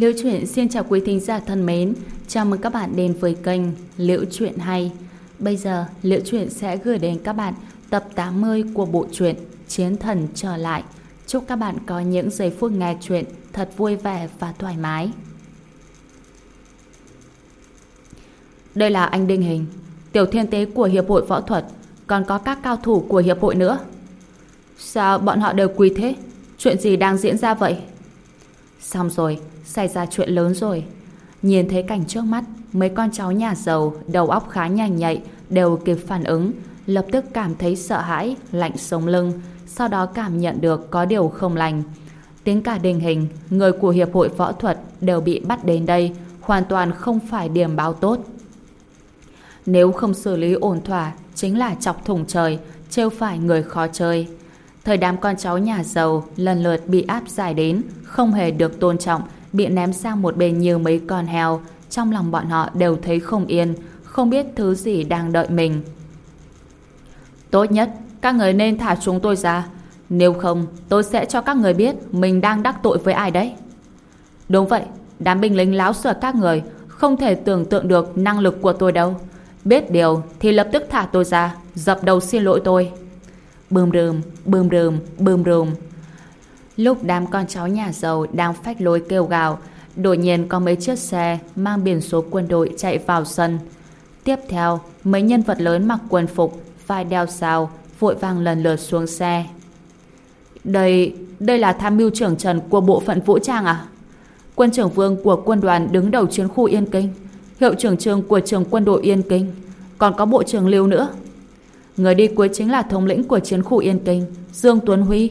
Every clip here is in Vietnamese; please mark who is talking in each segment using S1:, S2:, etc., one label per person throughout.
S1: Liễu Chuyện xin chào quý thính giả thân mến, chào mừng các bạn đến với kênh Liễu Chuyện Hay. Bây giờ, Liễu Chuyện sẽ gửi đến các bạn tập 80 của bộ truyện Chiến Thần Trở Lại. Chúc các bạn có những giây phút nghe chuyện thật vui vẻ và thoải mái. Đây là anh Đinh Hình, tiểu thiên tế của Hiệp hội Võ thuật, còn có các cao thủ của Hiệp hội nữa. Sao bọn họ đều quỳ thế? Chuyện gì đang diễn ra vậy? Xong rồi, xảy ra chuyện lớn rồi. Nhìn thấy cảnh trước mắt, mấy con cháu nhà giàu, đầu óc khá nhanh nhạy, đều kịp phản ứng, lập tức cảm thấy sợ hãi, lạnh sống lưng, sau đó cảm nhận được có điều không lành. Tiếng cả đình hình, người của Hiệp hội Võ thuật đều bị bắt đến đây, hoàn toàn không phải điểm báo tốt. Nếu không xử lý ổn thỏa, chính là chọc thủng trời, trêu phải người khó chơi. Thời đám con cháu nhà giàu lần lượt bị áp giải đến, không hề được tôn trọng, bị ném sang một bên như mấy con heo. Trong lòng bọn họ đều thấy không yên, không biết thứ gì đang đợi mình. Tốt nhất, các người nên thả chúng tôi ra. Nếu không, tôi sẽ cho các người biết mình đang đắc tội với ai đấy. Đúng vậy, đám binh lính láo sợ các người không thể tưởng tượng được năng lực của tôi đâu. Biết điều thì lập tức thả tôi ra, dập đầu xin lỗi tôi. Bơm rơm, bơm rơm, bơm rơm. Lúc đám con cháu nhà giàu đang phách lối kêu gào, đột nhiên có mấy chiếc xe mang biển số quân đội chạy vào sân. Tiếp theo, mấy nhân vật lớn mặc quân phục, vai đeo sao, vội vàng lần lượt xuống xe. Đây, đây là tham mưu trưởng trần của bộ phận vũ trang à? Quân trưởng vương của quân đoàn đứng đầu chiến khu Yên Kinh, hiệu trưởng trường của trường quân đội Yên Kinh, còn có bộ trưởng Lưu nữa. Người đi cuối chính là thống lĩnh của chiến khu Yên Kinh, Dương Tuấn Huy.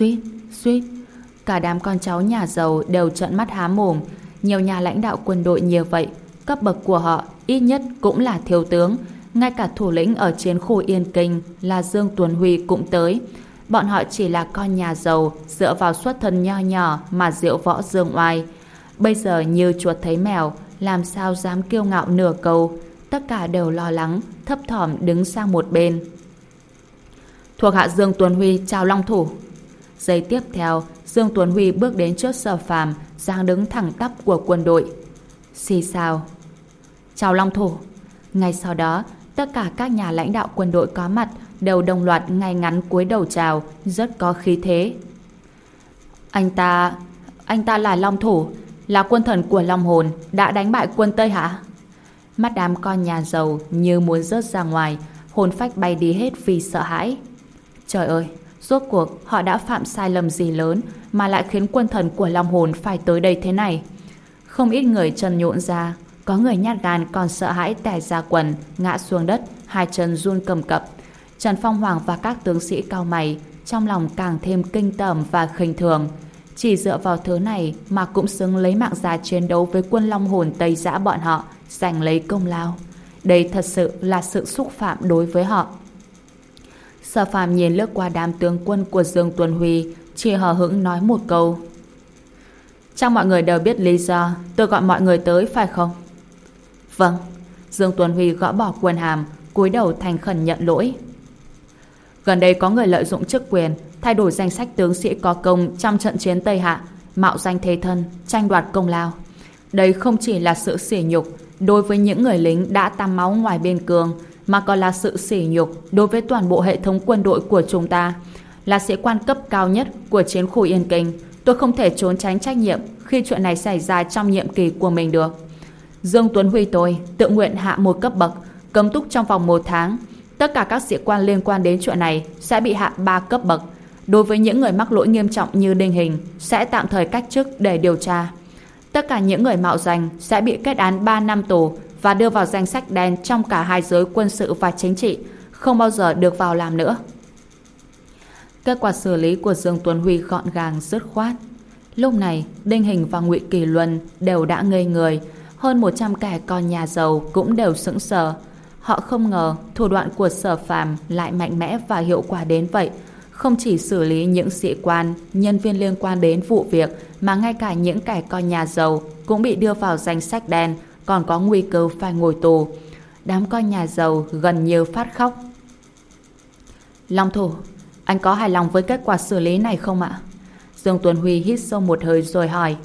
S1: Suýt, suýt, cả đám con cháu nhà giàu đều trợn mắt há mồm. Nhiều nhà lãnh đạo quân đội nhiều vậy, cấp bậc của họ ít nhất cũng là thiếu tướng. Ngay cả thủ lĩnh ở chiến khu Yên Kinh là Dương Tuấn Huy cũng tới. Bọn họ chỉ là con nhà giàu dựa vào xuất thân nho nhỏ mà diệu võ dương oai. Bây giờ như chuột thấy mèo, làm sao dám kiêu ngạo nửa câu tất cả đều lo lắng, thấp thỏm đứng sang một bên. Thuộc hạ Dương Tuấn Huy chào Long Thủ. Giây tiếp theo, Dương Tuấn Huy bước đến trước sở phàm, giang đứng thẳng tắp của quân đội. Xì sao? Chào Long Thủ. Ngay sau đó, tất cả các nhà lãnh đạo quân đội có mặt đều đồng loạt ngay ngắn cúi đầu chào, rất có khí thế. Anh ta... anh ta là Long Thủ, là quân thần của Long Hồn, đã đánh bại quân Tây hả Mắt đám con nhà giàu như muốn rớt ra ngoài, hồn phách bay đi hết vì sợ hãi. Trời ơi, rốt cuộc họ đã phạm sai lầm gì lớn mà lại khiến quân thần của Long Hồn phải tới đây thế này. Không ít người chân nhộn ra, có người nhát gan còn sợ hãi tè ra quần, ngã xuống đất, hai chân run cầm cập. Trần Phong Hoàng và các tướng sĩ cao mày trong lòng càng thêm kinh tởm và khinh thường. Chỉ dựa vào thứ này mà cũng xứng lấy mạng già chiến đấu với quân Long Hồn Tây Giã bọn họ giành lấy công lao. Đây thật sự là sự xúc phạm đối với họ. Sở phàm nhìn lướt qua đám tướng quân của Dương Tuần Huy, chỉ hờ hững nói một câu. Chắc mọi người đều biết lý do tôi gọi mọi người tới phải không? Vâng. Dương Tuần Huy gõ bỏ quần hàm, cúi đầu thành khẩn nhận lỗi. Gần đây có người lợi dụng chức quyền, thay đổi danh sách tướng sĩ có công trong trận chiến Tây Hạ, mạo danh thế thân, tranh đoạt công lao. Đây không chỉ là sự sỉ nhục, đối với những người lính đã tắm máu ngoài biên cương mà còn là sự sỉ nhục đối với toàn bộ hệ thống quân đội của chúng ta. Là sĩ quan cấp cao nhất của chiến khu Yên Kinh, tôi không thể trốn tránh trách nhiệm khi chuyện này xảy ra trong nhiệm kỳ của mình được. Dương Tuấn Huy tôi tự nguyện hạ một cấp bậc, cấm túc trong vòng một tháng. Tất cả các sĩ quan liên quan đến chuyện này sẽ bị hạ ba cấp bậc. Đối với những người mắc lỗi nghiêm trọng như đinh hình, sẽ tạm thời cách chức để điều tra. Tất cả những người mạo danh sẽ bị kết án 3 năm tù và đưa vào danh sách đen trong cả hai giới quân sự và chính trị, không bao giờ được vào làm nữa. Kết quả xử lý của Dương Tuấn Huy gọn gàng dứt khoát. Lúc này, Đinh Hình và Ngụy Kỳ Luân đều đã ngây người, hơn 100 kẻ con nhà giàu cũng đều sững sờ. Họ không ngờ thủ đoạn của sở phàm lại mạnh mẽ và hiệu quả đến vậy, không chỉ xử lý những sĩ quan, nhân viên liên quan đến vụ việc mà ngay cả những kẻ con nhà giàu cũng bị đưa vào danh sách đen, còn có nguy cơ phải ngồi tù. Đám con nhà giàu gần như phát khóc. Long thủ, anh có hài lòng với kết quả xử lý này không ạ? Dương Tuấn Huy hít sâu một hơi rồi hỏi.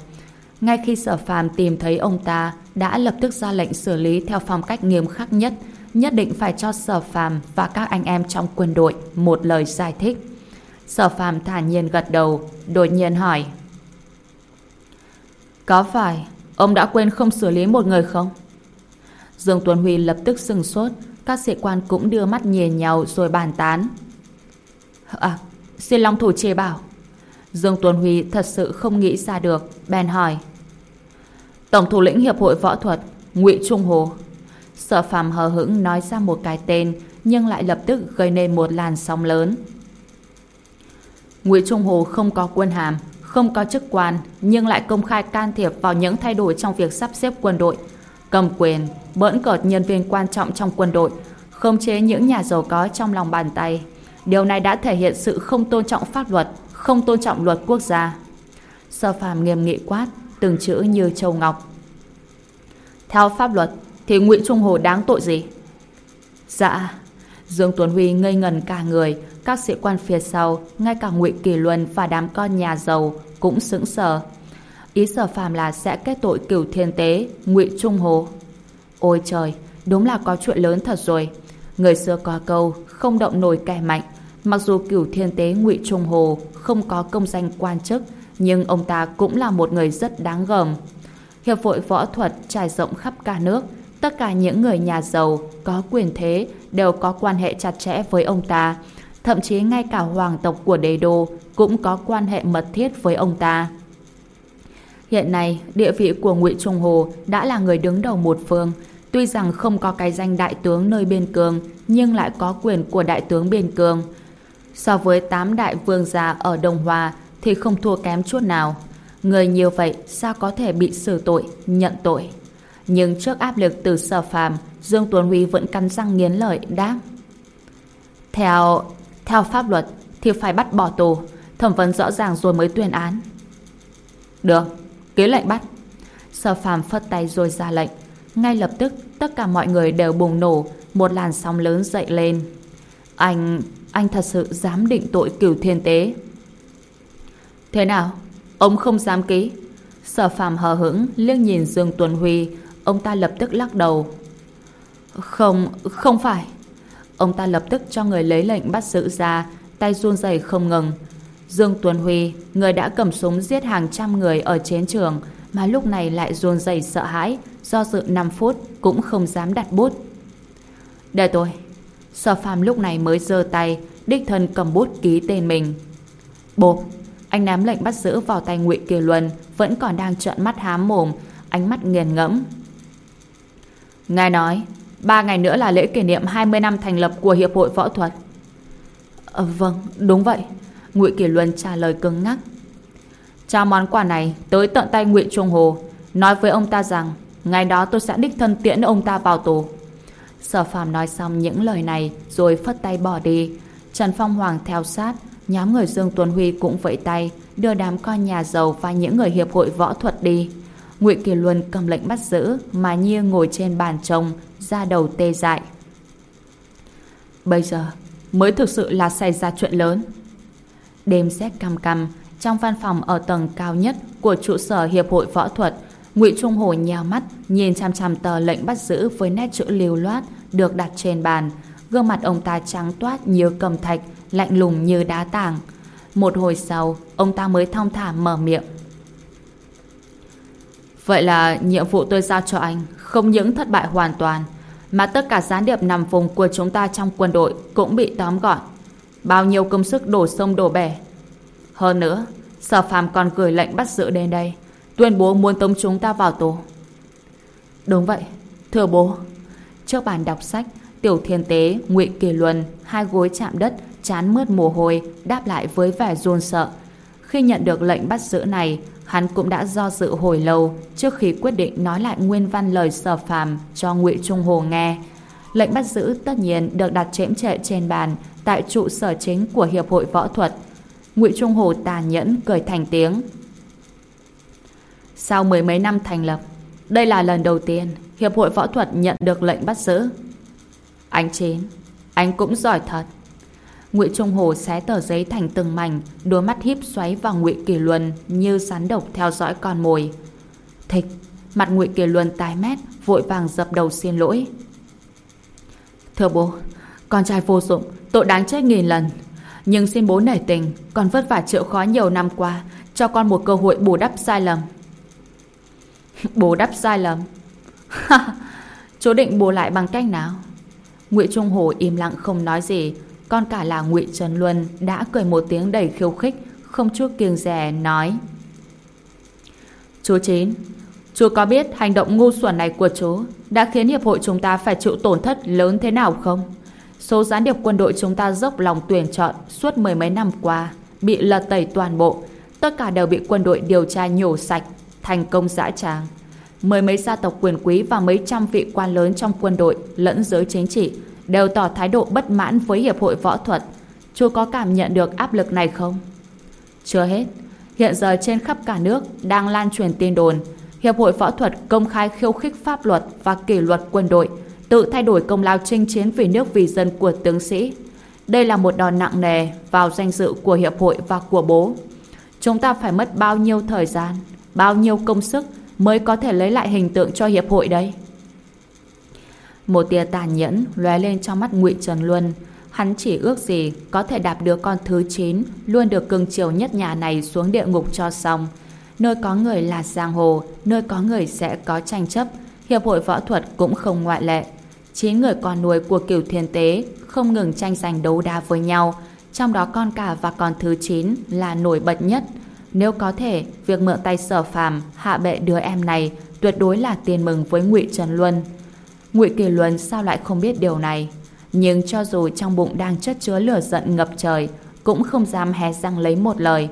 S1: Ngay khi sở phàm tìm thấy ông ta, đã lập tức ra lệnh xử lý theo phong cách nghiêm khắc nhất, nhất định phải cho sở phàm và các anh em trong quân đội một lời giải thích. Sở phàm thản nhiên gật đầu, đột nhiên hỏi. Có phải ông đã quên không xử lý một người không? Dương Tuấn Huy lập tức sừng sốt, các sĩ quan cũng đưa mắt nhìn nhau rồi bàn tán. À, xin Long Thủ chê bảo. Dương Tuấn Huy thật sự không nghĩ ra được, bèn hỏi. Tổng thủ lĩnh Hiệp hội Võ thuật, Ngụy Trung Hồ. Sở phàm hờ hững nói ra một cái tên, nhưng lại lập tức gây nên một làn sóng lớn. Ngụy Trung Hồ không có quân hàm, không có chức quan, nhưng lại công khai can thiệp vào những thay đổi trong việc sắp xếp quân đội, cầm quyền, bỡn cợt nhân viên quan trọng trong quân đội, khống chế những nhà giàu có trong lòng bàn tay. Điều này đã thể hiện sự không tôn trọng pháp luật, không tôn trọng luật quốc gia. Sơ phàm nghiêm nghị quát, từng chữ như châu ngọc. Theo pháp luật, thì nguyễn Trung Hồ đáng tội gì? Dạ, Dương Tuấn Huy ngây ngần cả người, các sĩ quan phía sau, ngay cả Ngụy Kỳ Luân và đám con nhà giàu cũng sững sờ. Ý sở phàm là sẽ kết tội cửu thiên tế, Ngụy Trung Hồ. Ôi trời, đúng là có chuyện lớn thật rồi. Người xưa có câu, không động nổi kẻ mạnh. Mặc dù cửu thiên tế Ngụy Trung Hồ không có công danh quan chức, nhưng ông ta cũng là một người rất đáng gờm. Hiệp hội võ thuật trải rộng khắp cả nước, tất cả những người nhà giàu có quyền thế đều có quan hệ chặt chẽ với ông ta. Thậm chí ngay cả hoàng tộc của đế đô cũng có quan hệ mật thiết với ông ta. Hiện nay, địa vị của Ngụy Trung Hồ đã là người đứng đầu một phương. Tuy rằng không có cái danh đại tướng nơi biên cương, nhưng lại có quyền của đại tướng biên cương. So với tám đại vương gia ở Đông Hoa thì không thua kém chút nào. Người nhiều vậy sao có thể bị xử tội, nhận tội. Nhưng trước áp lực từ sở phàm, Dương Tuấn Huy vẫn cắn răng nghiến lợi đáp. Theo theo pháp luật thì phải bắt bỏ tù, thẩm vấn rõ ràng rồi mới tuyên án. Được, ký lệnh bắt. Sở phàm phất tay rồi ra lệnh. Ngay lập tức, tất cả mọi người đều bùng nổ, một làn sóng lớn dậy lên. Anh, anh thật sự dám định tội cửu thiên tế. Thế nào? Ông không dám ký. Sở phàm hờ hững, liếc nhìn Dương Tuấn Huy. Ông ta lập tức lắc đầu. Không, không phải. Ông ta lập tức cho người lấy lệnh bắt giữ ra, tay run rẩy không ngừng. Dương Tuấn Huy, người đã cầm súng giết hàng trăm người ở chiến trường, mà lúc này lại run rẩy sợ hãi, do dự 5 phút cũng không dám đặt bút. Để tôi. Sở phàm lúc này mới giơ tay, đích thân cầm bút ký tên mình. Bộp, anh ném lệnh bắt giữ vào tay Ngụy Kiều Luân, vẫn còn đang trợn mắt hám mồm, ánh mắt nghiền ngẫm. Ngài nói, ba ngày nữa là lễ kỷ niệm 20 năm thành lập của Hiệp hội Võ thuật. À, vâng, đúng vậy. Ngụy kỷ Luân trả lời cứng ngắc. Trao món quà này tới tận tay Ngụy Trung Hồ, nói với ông ta rằng ngày đó tôi sẽ đích thân tiễn ông ta vào tù. Sở phàm nói xong những lời này rồi phất tay bỏ đi. Trần Phong Hoàng theo sát, nhóm người Dương Tuấn Huy cũng vẫy tay, đưa đám con nhà giàu và những người hiệp hội võ thuật đi. Nguyễn Kiều Luân cầm lệnh bắt giữ, mà Nhiên ngồi trên bàn chồng, da đầu tê dại. Bây giờ mới thực sự là xảy ra chuyện lớn. Đêm xét căm căm, trong văn phòng ở tầng cao nhất của trụ sở Hiệp hội Võ thuật, Ngụy Trung Hồ nheo mắt, nhìn chăm chăm tờ lệnh bắt giữ với nét chữ lưu loát được đặt trên bàn. Gương mặt ông ta trắng toát như cầm thạch, lạnh lùng như đá tảng. Một hồi sau, ông ta mới thong thả mở miệng. Vậy là nhiệm vụ tôi giao cho anh không những thất bại hoàn toàn, mà tất cả gián điệp nằm vùng của chúng ta trong quân đội cũng bị tóm gọn. Bao nhiêu công sức đổ sông đổ bể. Hơn nữa, Sở Phạm còn gửi lệnh bắt giữ đến đây, tuyên bố muốn tống chúng ta vào tù. Đúng vậy, thưa bố. Trước bàn đọc sách, Tiểu Thiên Tế, Ngụy Kỳ Luân, hai gối chạm đất, chán mướt mồ hôi, đáp lại với vẻ run sợ. Khi nhận được lệnh bắt giữ này, hắn cũng đã do dự hồi lâu trước khi quyết định nói lại nguyên văn lời sở phàm cho Ngụy Trung Hồ nghe. Lệnh bắt giữ tất nhiên được đặt chễm trệ trên bàn tại trụ sở chính của Hiệp hội Võ thuật. Ngụy Trung Hồ tàn nhẫn cười thành tiếng. Sau mười mấy năm thành lập, đây là lần đầu tiên Hiệp hội Võ thuật nhận được lệnh bắt giữ. Anh Chín, anh cũng giỏi thật. Ngụy Trung Hồ xé tờ giấy thành từng mảnh, đôi mắt híp xoáy vào Ngụy Kỳ Luân như rắn độc theo dõi con mồi. Thịch, mặt ngụy Kỳ Luân tái mét, vội vàng dập đầu xin lỗi. Thưa bố, con trai vô dụng, tội đáng chết nghìn lần. Nhưng xin bố nể tình, con vất vả chịu khó nhiều năm qua, cho con một cơ hội bù đắp sai lầm. bù đắp sai lầm? Chú định bù lại bằng cách nào? Ngụy Trung Hồ im lặng không nói gì, con cả là Ngụy Trần Luân đã cười một tiếng đầy khiêu khích, không chút kiêng dè nói: "Chú Chín, chú có biết hành động ngu xuẩn này của chú đã khiến hiệp hội chúng ta phải chịu tổn thất lớn thế nào không?" Số gián điệp quân đội chúng ta dốc lòng tuyển chọn suốt mười mấy năm qua bị lật tẩy toàn bộ, tất cả đều bị quân đội điều tra nhổ sạch, thành công dã tràng. Mười mấy gia tộc quyền quý và mấy trăm vị quan lớn trong quân đội lẫn giới chính trị đều tỏ thái độ bất mãn với Hiệp hội Võ thuật. Chú có cảm nhận được áp lực này không? Chưa hết, hiện giờ trên khắp cả nước đang lan truyền tin đồn Hiệp hội Võ thuật công khai khiêu khích pháp luật và kỷ luật quân đội, tự thay đổi công lao chinh chiến vì nước vì dân của tướng sĩ. Đây là một đòn nặng nề vào danh dự của Hiệp hội và của bố. Chúng ta phải mất bao nhiêu thời gian, bao nhiêu công sức mới có thể lấy lại hình tượng cho Hiệp hội đấy. Một tia tàn nhẫn lóe lên trong mắt Ngụy Trần Luân. Hắn chỉ ước gì có thể đạp đứa con thứ 9 luôn được cưng chiều nhất nhà này xuống địa ngục cho xong. Nơi có người là giang hồ, nơi có người sẽ có tranh chấp. Hiệp hội võ thuật cũng không ngoại lệ. Chín người con nuôi của cửu thiên tế không ngừng tranh giành đấu đá với nhau, trong đó con cả và con thứ 9 là nổi bật nhất. Nếu có thể, việc mượn tay sở phàm hạ bệ đứa em này tuyệt đối là tiền mừng với ngụy Trần Luân. Ngụy Kỳ Luân sao lại không biết điều này? Nhưng cho dù trong bụng đang chất chứa lửa giận ngập trời, cũng không dám hé răng lấy một lời,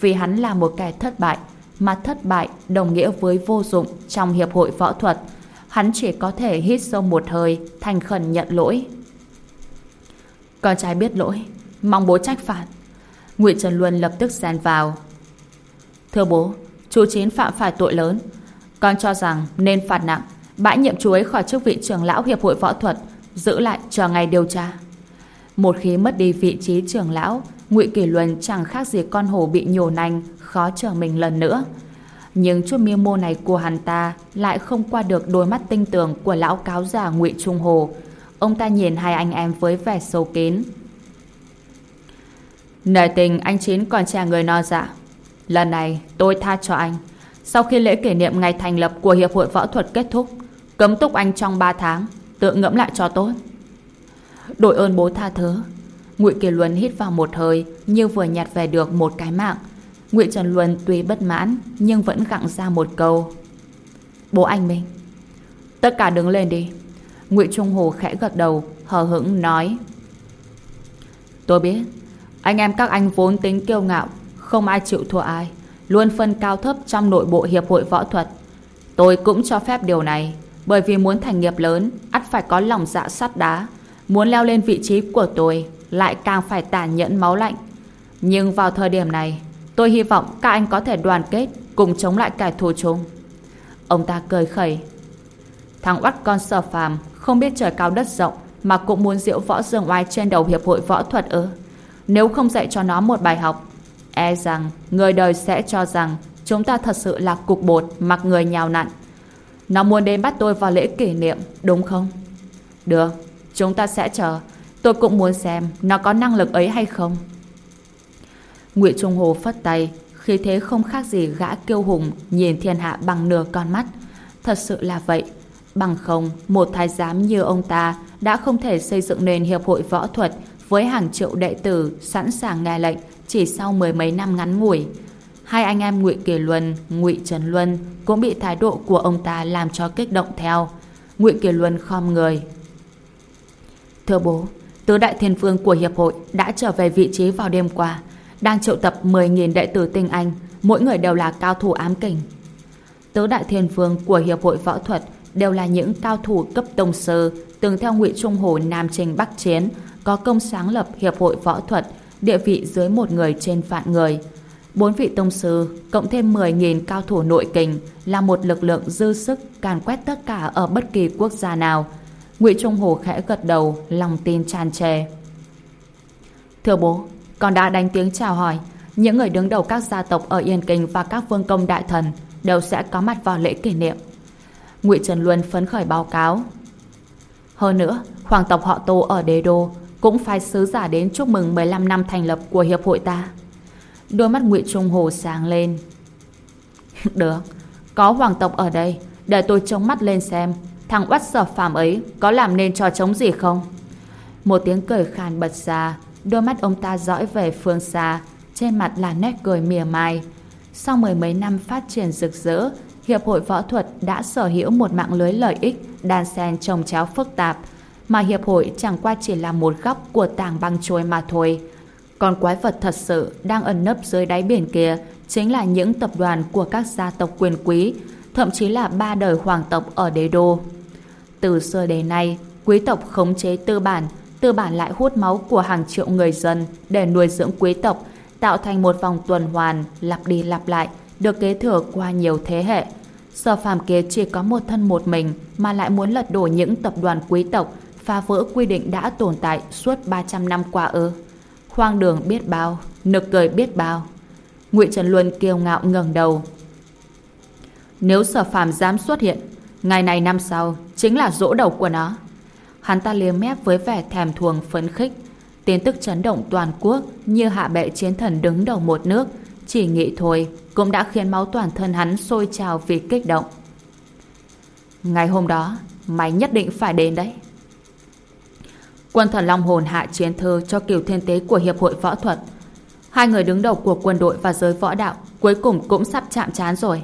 S1: vì hắn là một kẻ thất bại, mà thất bại đồng nghĩa với vô dụng trong hiệp hội võ thuật. Hắn chỉ có thể hít sâu một hơi, thành khẩn nhận lỗi. Con trai biết lỗi, mong bố trách phạt. Ngụy Trần Luân lập tức xen vào. Thưa bố, chú Chín phạm phải tội lớn. Con cho rằng nên phạt nặng, bãi nhiệm chú ấy khỏi chức vị trưởng lão hiệp hội võ thuật, giữ lại chờ ngày điều tra. Một khi mất đi vị trí trưởng lão, Ngụy Kỷ Luân chẳng khác gì con hổ bị nhổ nành, khó chờ mình lần nữa. Nhưng chút mưu mô này của hắn ta lại không qua được đôi mắt tinh tường của lão cáo già Ngụy Trung Hồ. Ông ta nhìn hai anh em với vẻ sâu kín. Nể tình anh Chín còn trẻ người no dạ. Lần này tôi tha cho anh. Sau khi lễ kỷ niệm ngày thành lập của Hiệp hội Võ thuật kết thúc, cấm túc anh trong 3 tháng, tự ngẫm lại cho tốt. Đội ơn bố tha thứ. Ngụy Kỳ Luân hít vào một hơi như vừa nhặt về được một cái mạng. Ngụy Trần Luân tuy bất mãn nhưng vẫn gặng ra một câu. Bố anh Minh. Tất cả đứng lên đi. Ngụy Trung Hồ khẽ gật đầu, hờ hững nói. Tôi biết, anh em các anh vốn tính kiêu ngạo, không ai chịu thua ai, luôn phân cao thấp trong nội bộ hiệp hội võ thuật. Tôi cũng cho phép điều này, bởi vì muốn thành nghiệp lớn, ắt phải có lòng dạ sắt đá. Muốn leo lên vị trí của tôi, lại càng phải tàn nhẫn máu lạnh. Nhưng vào thời điểm này, tôi hy vọng các anh có thể đoàn kết cùng chống lại kẻ thù chung. Ông ta cười khẩy. Thằng oắt con sở phàm không biết trời cao đất rộng mà cũng muốn diễu võ dương oai trên đầu hiệp hội võ thuật ư. Nếu không dạy cho nó một bài học, e rằng người đời sẽ cho rằng chúng ta thật sự là cục bột mặc người nhào nặn. Nó muốn đến bắt tôi vào lễ kỷ niệm, đúng không? Được, chúng ta sẽ chờ. Tôi cũng muốn xem nó có năng lực ấy hay không. Ngụy Trung Hồ phất tay, khi thế không khác gì gã kiêu hùng nhìn thiên hạ bằng nửa con mắt. Thật sự là vậy. Bằng không, một thái giám như ông ta đã không thể xây dựng nền hiệp hội võ thuật với hàng triệu đệ tử sẵn sàng nghe lệnh chỉ sau mười mấy năm ngắn ngủi. Hai anh em Ngụy Kỳ Luân, Ngụy Trần Luân cũng bị thái độ của ông ta làm cho kích động theo. Ngụy Kỳ Luân khom người. Thưa bố, tứ đại thiên phương của hiệp hội đã trở về vị trí vào đêm qua, đang triệu tập 10.000 đệ tử tinh anh, mỗi người đều là cao thủ ám kình. Tứ đại thiên phương của hiệp hội võ thuật đều là những cao thủ cấp tông sơ, từng theo Ngụy Trung Hồ Nam Trình Bắc Chiến có công sáng lập hiệp hội võ thuật địa vị dưới một người trên vạn người. Bốn vị tông sư cộng thêm 10.000 cao thủ nội kình là một lực lượng dư sức càn quét tất cả ở bất kỳ quốc gia nào. Ngụy Trung Hồ khẽ gật đầu, lòng tin tràn trề. Thưa bố, con đã đánh tiếng chào hỏi những người đứng đầu các gia tộc ở Yên Kinh và các vương công đại thần đều sẽ có mặt vào lễ kỷ niệm. Ngụy Trần Luân phấn khởi báo cáo. Hơn nữa, hoàng tộc họ Tô ở đế đô cũng phải sứ giả đến chúc mừng 15 năm thành lập của hiệp hội ta. Đôi mắt Ngụy Trung Hồ sáng lên. Được, có hoàng tộc ở đây, để tôi chống mắt lên xem thằng oắt sở phàm ấy có làm nên trò chống gì không? Một tiếng cười khàn bật ra, đôi mắt ông ta dõi về phương xa, trên mặt là nét cười mỉa mai. Sau mười mấy năm phát triển rực rỡ, Hiệp hội Võ thuật đã sở hữu một mạng lưới lợi ích đan xen trồng chéo phức tạp, mà Hiệp hội chẳng qua chỉ là một góc của tảng băng trôi mà thôi. Còn quái vật thật sự đang ẩn nấp dưới đáy biển kia chính là những tập đoàn của các gia tộc quyền quý, thậm chí là ba đời hoàng tộc ở đế đô. Từ xưa đến nay, quý tộc khống chế tư bản, tư bản lại hút máu của hàng triệu người dân để nuôi dưỡng quý tộc, tạo thành một vòng tuần hoàn lặp đi lặp lại, được kế thừa qua nhiều thế hệ. Sở phàm kia chỉ có một thân một mình mà lại muốn lật đổ những tập đoàn quý tộc, phá vỡ quy định đã tồn tại suốt 300 năm qua ư. Hoang đường biết bao, nực cười biết bao. Ngụy Trần Luân kiêu ngạo ngẩng đầu. Nếu sở phàm dám xuất hiện, ngày này năm sau chính là dỗ đầu của nó. Hắn ta liếm mép với vẻ thèm thuồng phấn khích. Tin tức chấn động toàn quốc như hạ bệ chiến thần đứng đầu một nước. Chỉ nghĩ thôi cũng đã khiến máu toàn thân hắn sôi trào vì kích động. Ngày hôm đó, mày nhất định phải đến đấy. Quân thần Long Hồn hạ chiến thư cho cửu thiên tế của Hiệp hội Võ thuật. Hai người đứng đầu của quân đội và giới võ đạo cuối cùng cũng sắp chạm trán rồi.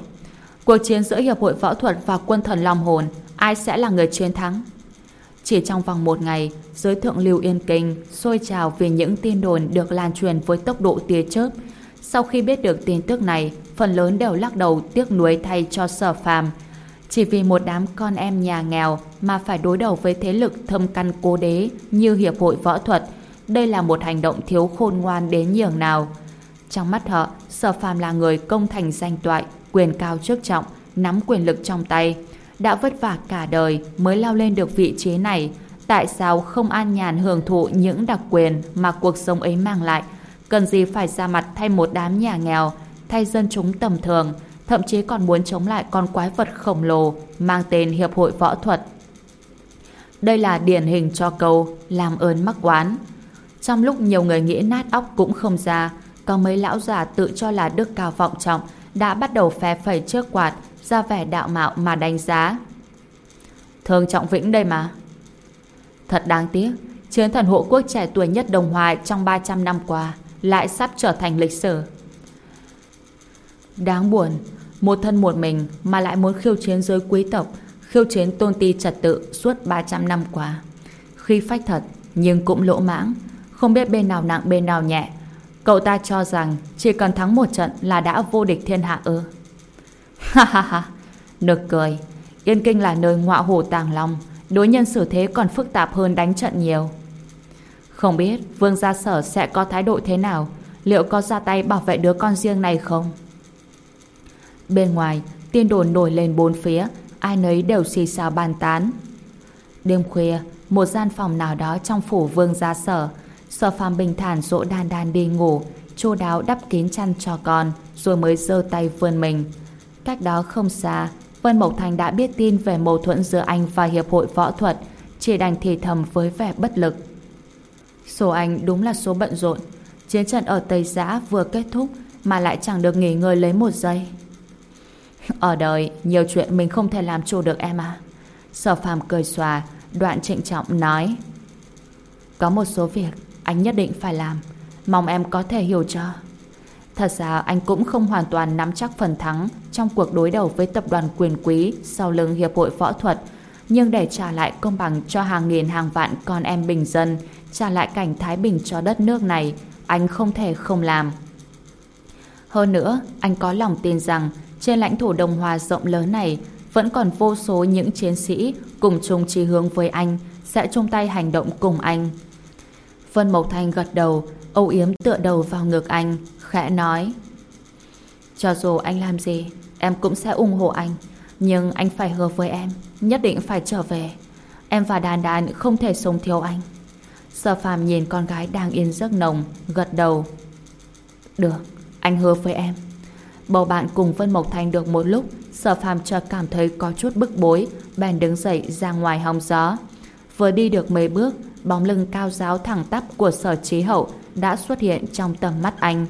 S1: Cuộc chiến giữa Hiệp hội Võ thuật và quân thần Long Hồn ai sẽ là người chiến thắng? Chỉ trong vòng một ngày, giới thượng lưu Yên Kinh sôi trào vì những tin đồn được lan truyền với tốc độ tia chớp. Sau khi biết được tin tức này, phần lớn đều lắc đầu tiếc nuối thay cho sở phàm. Chỉ vì một đám con em nhà nghèo mà phải đối đầu với thế lực thâm căn cố đế như Hiệp hội Võ thuật, đây là một hành động thiếu khôn ngoan đến nhường nào. Trong mắt họ, sở phàm là người công thành danh toại, quyền cao chức trọng, nắm quyền lực trong tay đã vất vả cả đời mới lao lên được vị trí này, tại sao không an nhàn hưởng thụ những đặc quyền mà cuộc sống ấy mang lại? Cần gì phải ra mặt thay một đám nhà nghèo, thay dân chúng tầm thường, thậm chí còn muốn chống lại con quái vật khổng lồ mang tên Hiệp hội Võ thuật. Đây là điển hình cho câu làm ơn mắc oán. Trong lúc nhiều người nghĩ nát óc cũng không ra, có mấy lão già tự cho là đức cao vọng trọng đã bắt đầu phe phẩy trước quạt ra vẻ đạo mạo mà đánh giá. Thương Trọng Vĩnh đây mà. Thật đáng tiếc, chiến thần hộ quốc trẻ tuổi nhất đồng hoài trong 300 năm qua lại sắp trở thành lịch sử. Đáng buồn, một thân một mình mà lại muốn khiêu chiến giới quý tộc, khiêu chiến tôn ti trật tự suốt 300 năm qua. Khi phách thật, nhưng cũng lỗ mãng, không biết bên nào nặng bên nào nhẹ. Cậu ta cho rằng chỉ cần thắng một trận là đã vô địch thiên hạ ư. Ha ha ha, nực cười. Yên Kinh là nơi ngọa hổ tàng long, đối nhân xử thế còn phức tạp hơn đánh trận nhiều. Không biết Vương Gia Sở sẽ có thái độ thế nào, liệu có ra tay bảo vệ đứa con riêng này không? Bên ngoài, tiên đồn nổi lên bốn phía, ai nấy đều xì xào bàn tán. Đêm khuya, một gian phòng nào đó trong phủ Vương Gia Sở, Sở Phàm bình thản dỗ đan đan đi ngủ, chu đáo đắp kín chăn cho con, rồi mới giơ tay vươn mình. Cách đó không xa, Vân Mộc Thành đã biết tin về mâu thuẫn giữa anh và Hiệp hội Võ thuật, chỉ đành thì thầm với vẻ bất lực. Số anh đúng là số bận rộn. Chiến trận ở Tây Giã vừa kết thúc mà lại chẳng được nghỉ ngơi lấy một giây. Ở đời, nhiều chuyện mình không thể làm chủ được em à. Sở phàm cười xòa, đoạn trịnh trọng nói. Có một số việc anh nhất định phải làm, mong em có thể hiểu cho. Thật ra anh cũng không hoàn toàn nắm chắc phần thắng trong cuộc đối đầu với tập đoàn quyền quý sau lưng Hiệp hội Võ thuật, nhưng để trả lại công bằng cho hàng nghìn hàng vạn con em bình dân, trả lại cảnh thái bình cho đất nước này, anh không thể không làm. Hơn nữa, anh có lòng tin rằng trên lãnh thổ đồng Hòa rộng lớn này vẫn còn vô số những chiến sĩ cùng chung chí hướng với anh sẽ chung tay hành động cùng anh. Vân Mộc Thanh gật đầu, âu yếm tựa đầu vào ngực anh, khẽ nói Cho dù anh làm gì, em cũng sẽ ủng hộ anh. Nhưng anh phải hứa với em, nhất định phải trở về. Em và Đàn Đàn không thể sống thiếu anh. Sở phàm nhìn con gái đang yên giấc nồng, gật đầu. Được, anh hứa với em. Bầu bạn cùng Vân Mộc Thành được một lúc, Sở Phàm chợt cảm thấy có chút bức bối, bèn đứng dậy ra ngoài hóng gió. Vừa đi được mấy bước, bóng lưng cao giáo thẳng tắp của Sở Chí Hậu đã xuất hiện trong tầm mắt anh.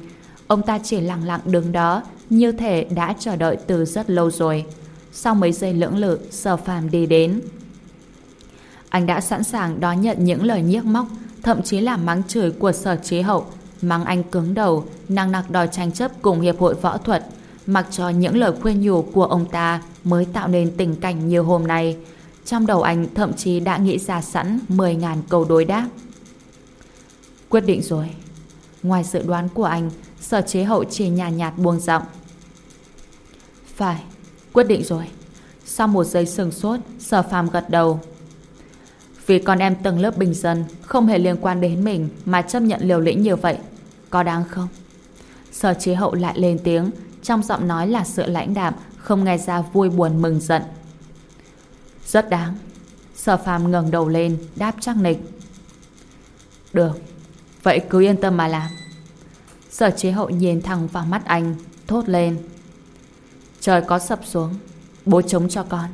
S1: Ông ta chỉ lặng lặng đứng đó, như thể đã chờ đợi từ rất lâu rồi. Sau mấy giây lưỡng lự, Sở Phàm đi đến. Anh đã sẵn sàng đón nhận những lời nhiếc móc, thậm chí là mắng chửi của Sở Chí Hậu, mang anh cứng đầu, năng nặc đòi tranh chấp cùng Hiệp hội Võ thuật, mặc cho những lời khuyên nhủ của ông ta mới tạo nên tình cảnh như hôm nay. Trong đầu anh thậm chí đã nghĩ ra sẵn 10.000 câu đối đáp. Quyết định rồi. Ngoài dự đoán của anh, sở chế hậu chỉ nhàn nhạt, nhạt buông giọng. Phải, quyết định rồi. Sau một giây sừng sốt, sở phàm gật đầu. Vì con em tầng lớp bình dân không hề liên quan đến mình mà chấp nhận liều lĩnh như vậy. Có đáng không? Sở chế hậu lại lên tiếng, trong giọng nói là sự lãnh đạm, không nghe ra vui buồn mừng giận. Rất đáng. Sở phàm ngẩng đầu lên, đáp chắc nịch. Được, vậy cứ yên tâm mà làm. Sở chế hậu nhìn thẳng vào mắt anh, thốt lên. Trời có sập xuống, bố chống cho con.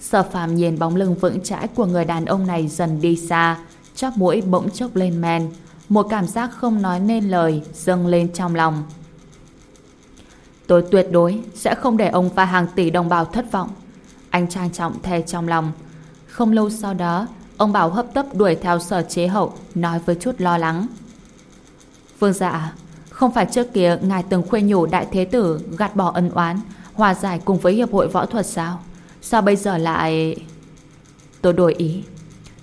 S1: Sở phàm nhìn bóng lưng vững chãi của người đàn ông này dần đi xa, chóp mũi bỗng chốc lên men. Một cảm giác không nói nên lời dâng lên trong lòng. Tôi tuyệt đối sẽ không để ông và hàng tỷ đồng bào thất vọng. Anh trang trọng thề trong lòng. Không lâu sau đó, ông Bảo hấp tấp đuổi theo sở chế hậu, nói với chút lo lắng. Vương dạ, không phải trước kia ngài từng khuyên nhủ đại thế tử gạt bỏ ân oán, hòa giải cùng với hiệp hội võ thuật sao? Sao bây giờ lại... Tôi đổi ý.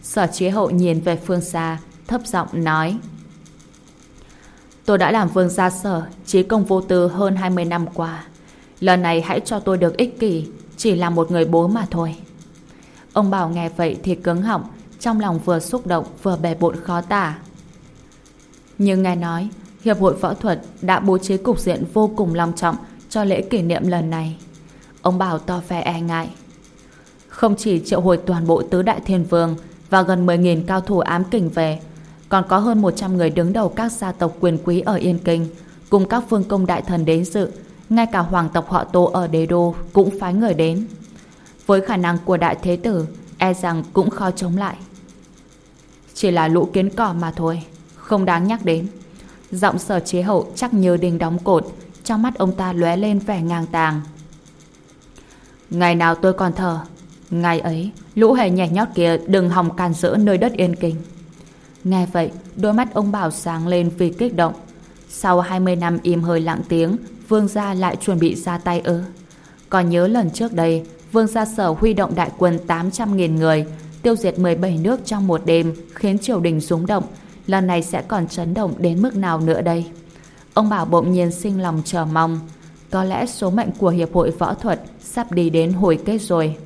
S1: Sở chế hậu nhìn về phương xa, thấp giọng nói. Tôi đã làm vương gia sở, trí công vô tư hơn 20 năm qua. Lần này hãy cho tôi được ích kỷ, chỉ là một người bố mà thôi. Ông Bảo nghe vậy thì cứng họng, trong lòng vừa xúc động vừa bề bộn khó tả. Nhưng nghe nói, Hiệp hội Võ thuật đã bố trí cục diện vô cùng long trọng cho lễ kỷ niệm lần này. Ông Bảo to vẻ e ngại. Không chỉ triệu hồi toàn bộ tứ đại thiên vương và gần 10.000 cao thủ ám kình về, còn có hơn 100 người đứng đầu các gia tộc quyền quý ở Yên Kinh, cùng các phương công đại thần đến dự, ngay cả hoàng tộc họ Tô ở Đế Đô cũng phái người đến. Với khả năng của đại thế tử, e rằng cũng khó chống lại. Chỉ là lũ kiến cỏ mà thôi, không đáng nhắc đến. Giọng sở chế hậu chắc như đình đóng cột, trong mắt ông ta lóe lên vẻ ngang tàng. Ngày nào tôi còn thở, ngày ấy, lũ hề nhảy nhót kia đừng hòng can rỡ nơi đất yên kinh. Nghe vậy, đôi mắt ông Bảo sáng lên vì kích động. Sau 20 năm im hơi lặng tiếng, Vương gia lại chuẩn bị ra tay ư. Còn nhớ lần trước đây, Vương gia sở huy động đại quân 800.000 người, tiêu diệt 17 nước trong một đêm, khiến triều đình rúng động. Lần này sẽ còn chấn động đến mức nào nữa đây? Ông Bảo bỗng nhiên sinh lòng chờ mong. Có lẽ số mệnh của Hiệp hội Võ thuật sắp đi đến hồi kết rồi.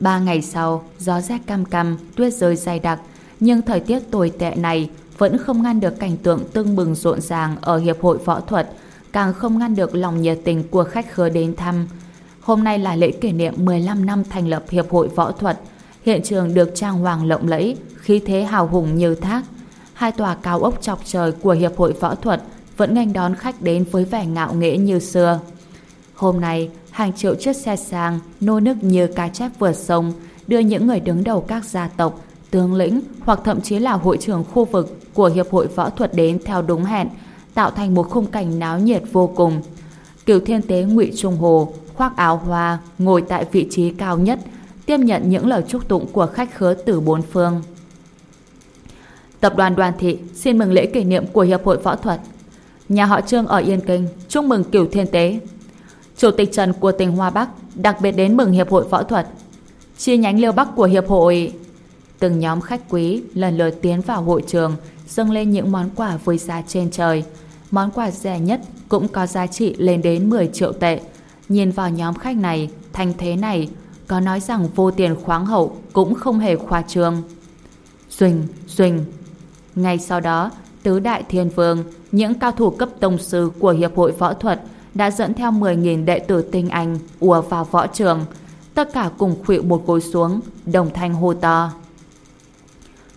S1: Ba ngày sau, gió rét cam cam, tuyết rơi dày đặc, nhưng thời tiết tồi tệ này vẫn không ngăn được cảnh tượng tưng bừng rộn ràng ở Hiệp hội Võ thuật, càng không ngăn được lòng nhiệt tình của khách khứa đến thăm. Hôm nay là lễ kỷ niệm 15 năm thành lập Hiệp hội Võ thuật. Hiện trường được trang hoàng lộng lẫy, khí thế hào hùng như thác. Hai tòa cao ốc chọc trời của Hiệp hội Võ thuật vẫn nghênh đón khách đến với vẻ ngạo nghễ như xưa. Hôm nay, hàng triệu chiếc xe sang, nô nức như cá chép vượt sông, đưa những người đứng đầu các gia tộc, tướng lĩnh hoặc thậm chí là hội trưởng khu vực của Hiệp hội Võ thuật đến theo đúng hẹn, tạo thành một khung cảnh náo nhiệt vô cùng. Cửu Thiên Tế Ngụy Trung Hồ khoác áo hoa, ngồi tại vị trí cao nhất, tiếp nhận những lời chúc tụng của khách khứa từ bốn phương. Tập đoàn Đoàn Thị xin mừng lễ kỷ niệm của Hiệp hội Võ thuật. Nhà họ Trương ở Yên Kinh chúc mừng Cửu Thiên Tế. Chủ tịch Trần của tỉnh Hoa Bắc đặc biệt đến mừng Hiệp hội Võ thuật. Chi nhánh Liêu Bắc của Hiệp hội... Từng nhóm khách quý lần lượt tiến vào hội trường dâng lên những món quà với giá trên trời. Món quà rẻ nhất cũng có giá trị lên đến 10 triệu tệ. Nhìn vào nhóm khách này, thành thế này, có nói rằng vô tiền khoáng hậu cũng không hề khoa trương. Duỳnh, Duỳnh. Ngay sau đó, Tứ Đại Thiên Vương, những cao thủ cấp tông sư của Hiệp hội Võ thuật đã dẫn theo 10.000 đệ tử tinh anh ùa vào võ trường. Tất cả cùng khuỵu một gối xuống, đồng thanh hô to.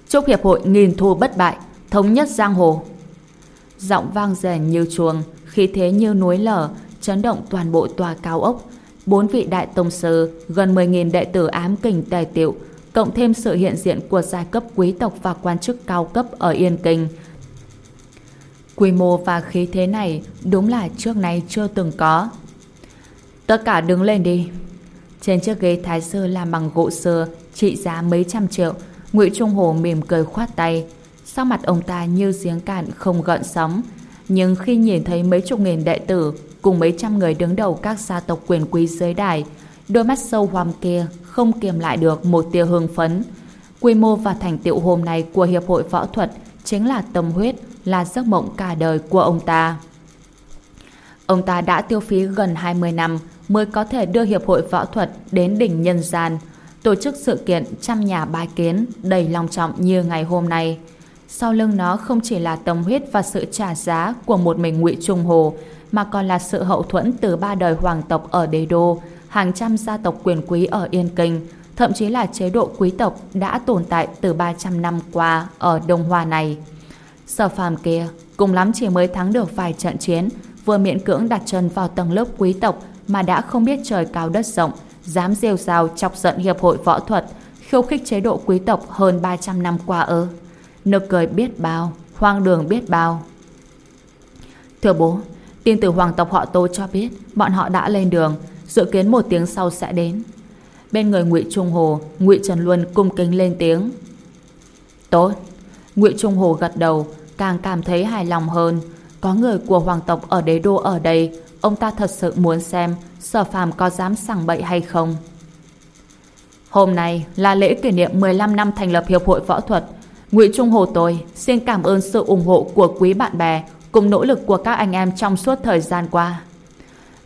S1: Chúc Hiệp hội nghìn thu bất bại, thống nhất giang hồ. Giọng vang rền như chuông, khí thế như núi lở, chấn động toàn bộ tòa cao ốc. Bốn vị đại tông sư, gần 10.000 đệ tử ám kình tài tiệu, cộng thêm sự hiện diện của giai cấp quý tộc và quan chức cao cấp ở Yên Kinh. Quy mô và khí thế này đúng là trước nay chưa từng có. Tất cả đứng lên đi. Trên chiếc ghế thái sư làm bằng gỗ xưa, trị giá mấy trăm triệu, Ngụy Trung Hồ mỉm cười khoát tay. Sau mặt ông ta như giếng cạn không gợn sóng. Nhưng khi nhìn thấy mấy chục nghìn đệ tử cùng mấy trăm người đứng đầu các gia tộc quyền quý dưới đài, đôi mắt sâu hoăm kia không kiềm lại được một tia hưng phấn. Quy mô và thành tựu hôm nay của Hiệp hội Võ thuật chính là tâm huyết, là giấc mộng cả đời của ông ta. Ông ta đã tiêu phí gần 20 năm mới có thể đưa Hiệp hội Võ thuật đến đỉnh nhân gian, tổ chức sự kiện trăm nhà bái kiến đầy long trọng như ngày hôm nay. Sau lưng nó không chỉ là tâm huyết và sự trả giá của một mình ngụy Trung Hồ, mà còn là sự hậu thuẫn từ ba đời hoàng tộc ở đế đô, hàng trăm gia tộc quyền quý ở Yên Kinh, thậm chí là chế độ quý tộc đã tồn tại từ 300 năm qua ở Đông Hoa này. Sở phàm kia, cùng lắm chỉ mới thắng được vài trận chiến, vừa miễn cưỡng đặt chân vào tầng lớp quý tộc mà đã không biết trời cao đất rộng, dám rêu rao chọc giận hiệp hội võ thuật, khiêu khích chế độ quý tộc hơn 300 năm qua ơ Nực cười biết bao, hoang đường biết bao. Thưa bố, tin từ hoàng tộc họ Tô cho biết bọn họ đã lên đường, dự kiến một tiếng sau sẽ đến. Bên người Ngụy Trung Hồ, Ngụy Trần Luân cung kính lên tiếng. Tốt. Ngụy Trung Hồ gật đầu, càng cảm thấy hài lòng hơn. Có người của hoàng tộc ở đế đô ở đây, ông ta thật sự muốn xem sở phàm có dám sằng bậy hay không. Hôm nay là lễ kỷ niệm 15 năm thành lập Hiệp hội Võ thuật. Ngụy Trung Hồ tôi xin cảm ơn sự ủng hộ của quý bạn bè cùng nỗ lực của các anh em trong suốt thời gian qua.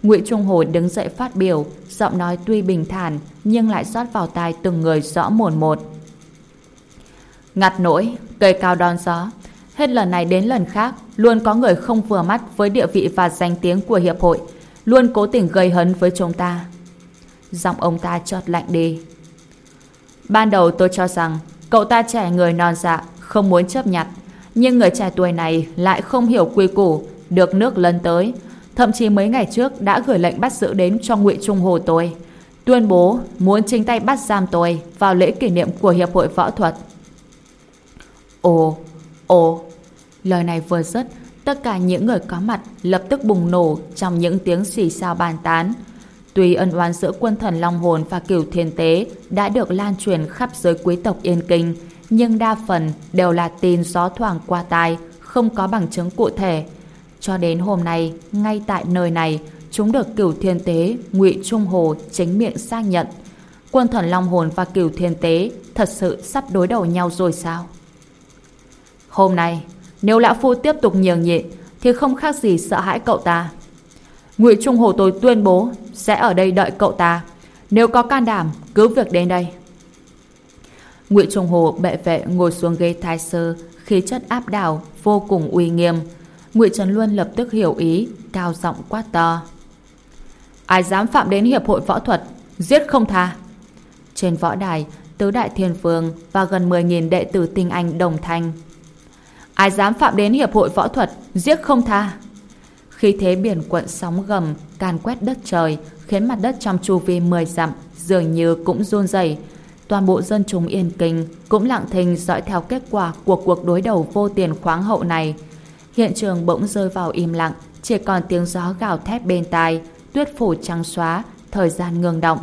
S1: Ngụy Trung Hồ đứng dậy phát biểu, giọng nói tuy bình thản nhưng lại rót vào tai từng người rõ mồn một. Ngặt nỗi, cây cao đón gió. Hết lần này đến lần khác, luôn có người không vừa mắt với địa vị và danh tiếng của hiệp hội, luôn cố tình gây hấn với chúng ta. Giọng ông ta chợt lạnh đi. Ban đầu tôi cho rằng cậu ta trẻ người non dạ, không muốn chấp nhận nhưng người trẻ tuổi này lại không hiểu quy củ, được nước lân tới, thậm chí mấy ngày trước đã gửi lệnh bắt giữ đến cho Ngụy Trung Hồ tôi, tuyên bố muốn chính tay bắt giam tôi vào lễ kỷ niệm của Hiệp hội Võ thuật. Ồ, ồ, lời này vừa dứt, tất cả những người có mặt lập tức bùng nổ trong những tiếng xì xào bàn tán. Tuy ân oán giữa quân thần Long Hồn và cửu thiên tế đã được lan truyền khắp giới quý tộc Yên Kinh, nhưng đa phần đều là tin gió thoảng qua tai, không có bằng chứng cụ thể. Cho đến hôm nay, ngay tại nơi này, chúng được cửu thiên tế, ngụy Trung Hồ chính miệng xác nhận. Quân thần Long Hồn và cửu thiên tế thật sự sắp đối đầu nhau rồi sao? Hôm nay, nếu Lão Phu tiếp tục nhường nhịn, thì không khác gì sợ hãi cậu ta. Ngụy Trung Hồ tôi tuyên bố sẽ ở đây đợi cậu ta. Nếu có can đảm, cứ việc đến đây. Ngụy Trung Hồ bệ vệ ngồi xuống ghế thái sơ, khí chất áp đảo, vô cùng uy nghiêm. Ngụy Trần Luân lập tức hiểu ý, cao giọng quát to. Ai dám phạm đến hiệp hội võ thuật, giết không tha. Trên võ đài, tứ đại thiên phương và gần 10.000 đệ tử tinh anh đồng thanh. Ai dám phạm đến hiệp hội võ thuật, giết không tha. Khi thế biển quận sóng gầm, càn quét đất trời, khiến mặt đất trong chu vi 10 dặm dường như cũng run rẩy. Toàn bộ dân chúng yên kinh cũng lặng thinh dõi theo kết quả của cuộc đối đầu vô tiền khoáng hậu này. Hiện trường bỗng rơi vào im lặng, chỉ còn tiếng gió gào thét bên tai, tuyết phủ trắng xóa, thời gian ngừng động.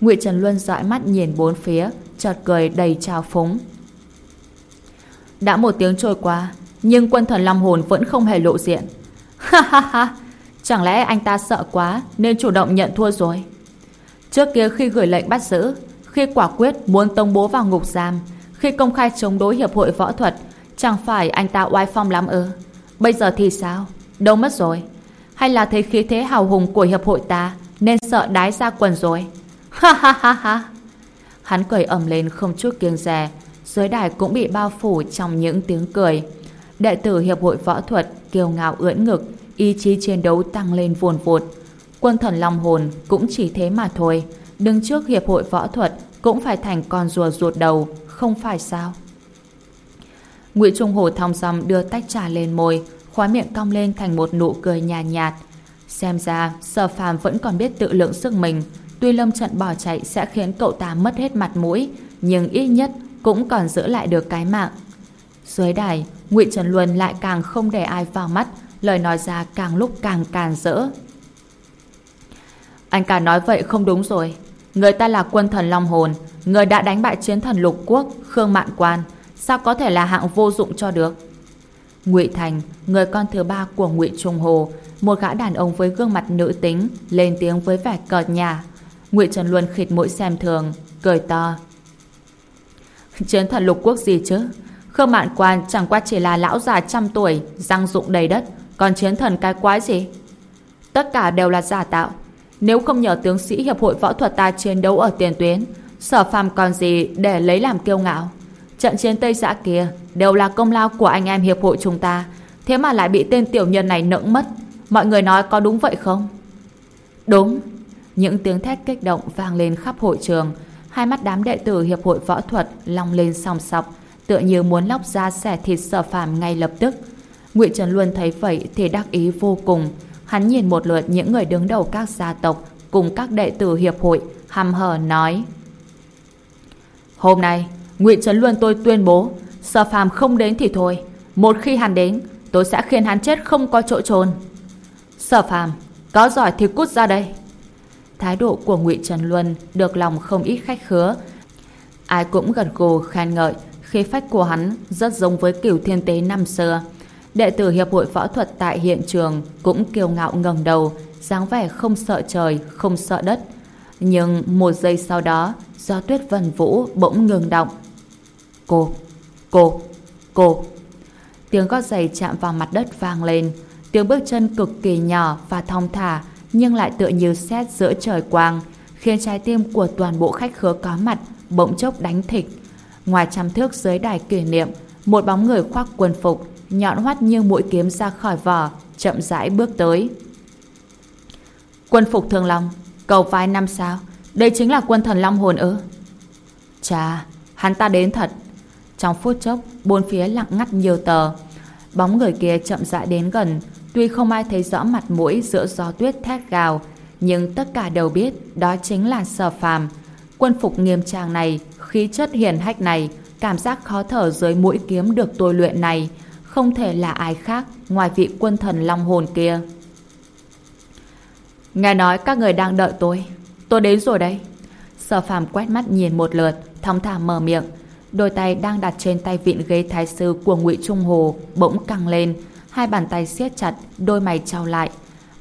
S1: Ngụy Trần Luân dõi mắt nhìn bốn phía, chợt cười đầy trào phúng. Đã một tiếng trôi qua, nhưng quân thần Long Hồn vẫn không hề lộ diện. Ha ha ha, chẳng lẽ anh ta sợ quá nên chủ động nhận thua rồi? Trước kia khi gửi lệnh bắt giữ, khi quả quyết muốn tông bố vào ngục giam, khi công khai chống đối hiệp hội võ thuật, chẳng phải anh ta oai phong lắm ư? Bây giờ thì sao? Đâu mất rồi? Hay là thấy khí thế hào hùng của hiệp hội ta nên sợ đái ra quần rồi? Ha ha ha ha! Hắn cười ầm lên không chút kiêng dè, dưới đài cũng bị bao phủ trong những tiếng cười. Đệ tử hiệp hội võ thuật kiêu ngạo ưỡn ngực, ý chí chiến đấu tăng lên vuồn vụt. Quân thần Long Hồn cũng chỉ thế mà thôi, đứng trước hiệp hội võ thuật cũng phải thành con rùa ruột đầu, không phải sao? Ngụy Trung Hồ thong dong đưa tách trà lên môi, khóa miệng cong lên thành một nụ cười nhàn nhạt, nhạt. Xem ra, Sở Phàm vẫn còn biết tự lượng sức mình. Tuy lâm trận bỏ chạy sẽ khiến cậu ta mất hết mặt mũi, nhưng ít nhất cũng còn giữ lại được cái mạng. Dưới đài, Ngụy Trần Luân lại càng không để ai vào mắt, lời nói ra càng lúc càng càn rỡ. Anh cả nói vậy không đúng rồi. Người ta là quân thần Long Hồn, người đã đánh bại chiến thần lục quốc, Khương Mạn Quan. Sao có thể là hạng vô dụng cho được? Ngụy Thành, người con thứ ba của Ngụy Trung Hồ, một gã đàn ông với gương mặt nữ tính, lên tiếng với vẻ cợt nhà. Ngụy Trần Luân khịt mũi xem thường, cười to. Chiến thần lục quốc gì chứ? Khương Mạn Quan chẳng qua chỉ là lão già trăm tuổi, răng rụng đầy đất, còn chiến thần cái quái gì? Tất cả đều là giả tạo. Nếu không nhờ tướng sĩ Hiệp hội Võ thuật ta chiến đấu ở tiền tuyến, sở phàm còn gì để lấy làm kiêu ngạo? Trận chiến Tây xã kia đều là công lao của anh em Hiệp hội chúng ta, thế mà lại bị tên tiểu nhân này nẫng mất. Mọi người nói có đúng vậy không? Đúng. Những tiếng thét kích động vang lên khắp hội trường. Hai mắt đám đệ tử Hiệp hội Võ thuật long lên sòng sọc, tựa như muốn lóc ra xẻ thịt sở phàm ngay lập tức. Ngụy Trần Luân thấy vậy thì đắc ý vô cùng. Hắn nhìn một lượt những người đứng đầu các gia tộc cùng các đệ tử hiệp hội, hăm hở nói. Hôm nay, Ngụy Trấn Luân tôi tuyên bố, Sở Phàm không đến thì thôi, một khi hắn đến, tôi sẽ khiến hắn chết không có chỗ trôn. Sở Phàm, có giỏi thì cút ra đây. Thái độ của Ngụy Trần Luân được lòng không ít khách khứa. Ai cũng gật gù khen ngợi, khí phách của hắn rất giống với cửu thiên tế năm xưa. Đệ tử Hiệp hội Võ thuật tại hiện trường cũng kiêu ngạo ngẩng đầu, dáng vẻ không sợ trời, không sợ đất. Nhưng một giây sau đó, do tuyết vần vũ bỗng ngừng động. Cô, cô, cô. Tiếng gót giày chạm vào mặt đất vang lên. Tiếng bước chân cực kỳ nhỏ và thong thả, nhưng lại tựa như xét giữa trời quang, khiến trái tim của toàn bộ khách khứa có mặt bỗng chốc đánh thịch. Ngoài trăm thước dưới đài kỷ niệm, một bóng người khoác quần phục nhọn hoắt như mũi kiếm ra khỏi vỏ, chậm rãi bước tới. Quân phục thường long, cầu vai năm sao, đây chính là quân thần long hồn ư? Chà, hắn ta đến thật. Trong phút chốc, bốn phía lặng ngắt nhiều tờ. Bóng người kia chậm rãi đến gần, tuy không ai thấy rõ mặt mũi giữa gió tuyết thét gào, nhưng tất cả đều biết đó chính là sở phàm. Quân phục nghiêm trang này, khí chất hiền hách này, cảm giác khó thở dưới mũi kiếm được tôi luyện này, không thể là ai khác ngoài vị quân thần long hồn kia. Nghe nói các người đang đợi tôi. Tôi đến rồi đây. Sở phàm quét mắt nhìn một lượt, thong thả mở miệng. Đôi tay đang đặt trên tay vịn ghế thái sư của ngụy Trung Hồ bỗng căng lên, hai bàn tay siết chặt, đôi mày trao lại.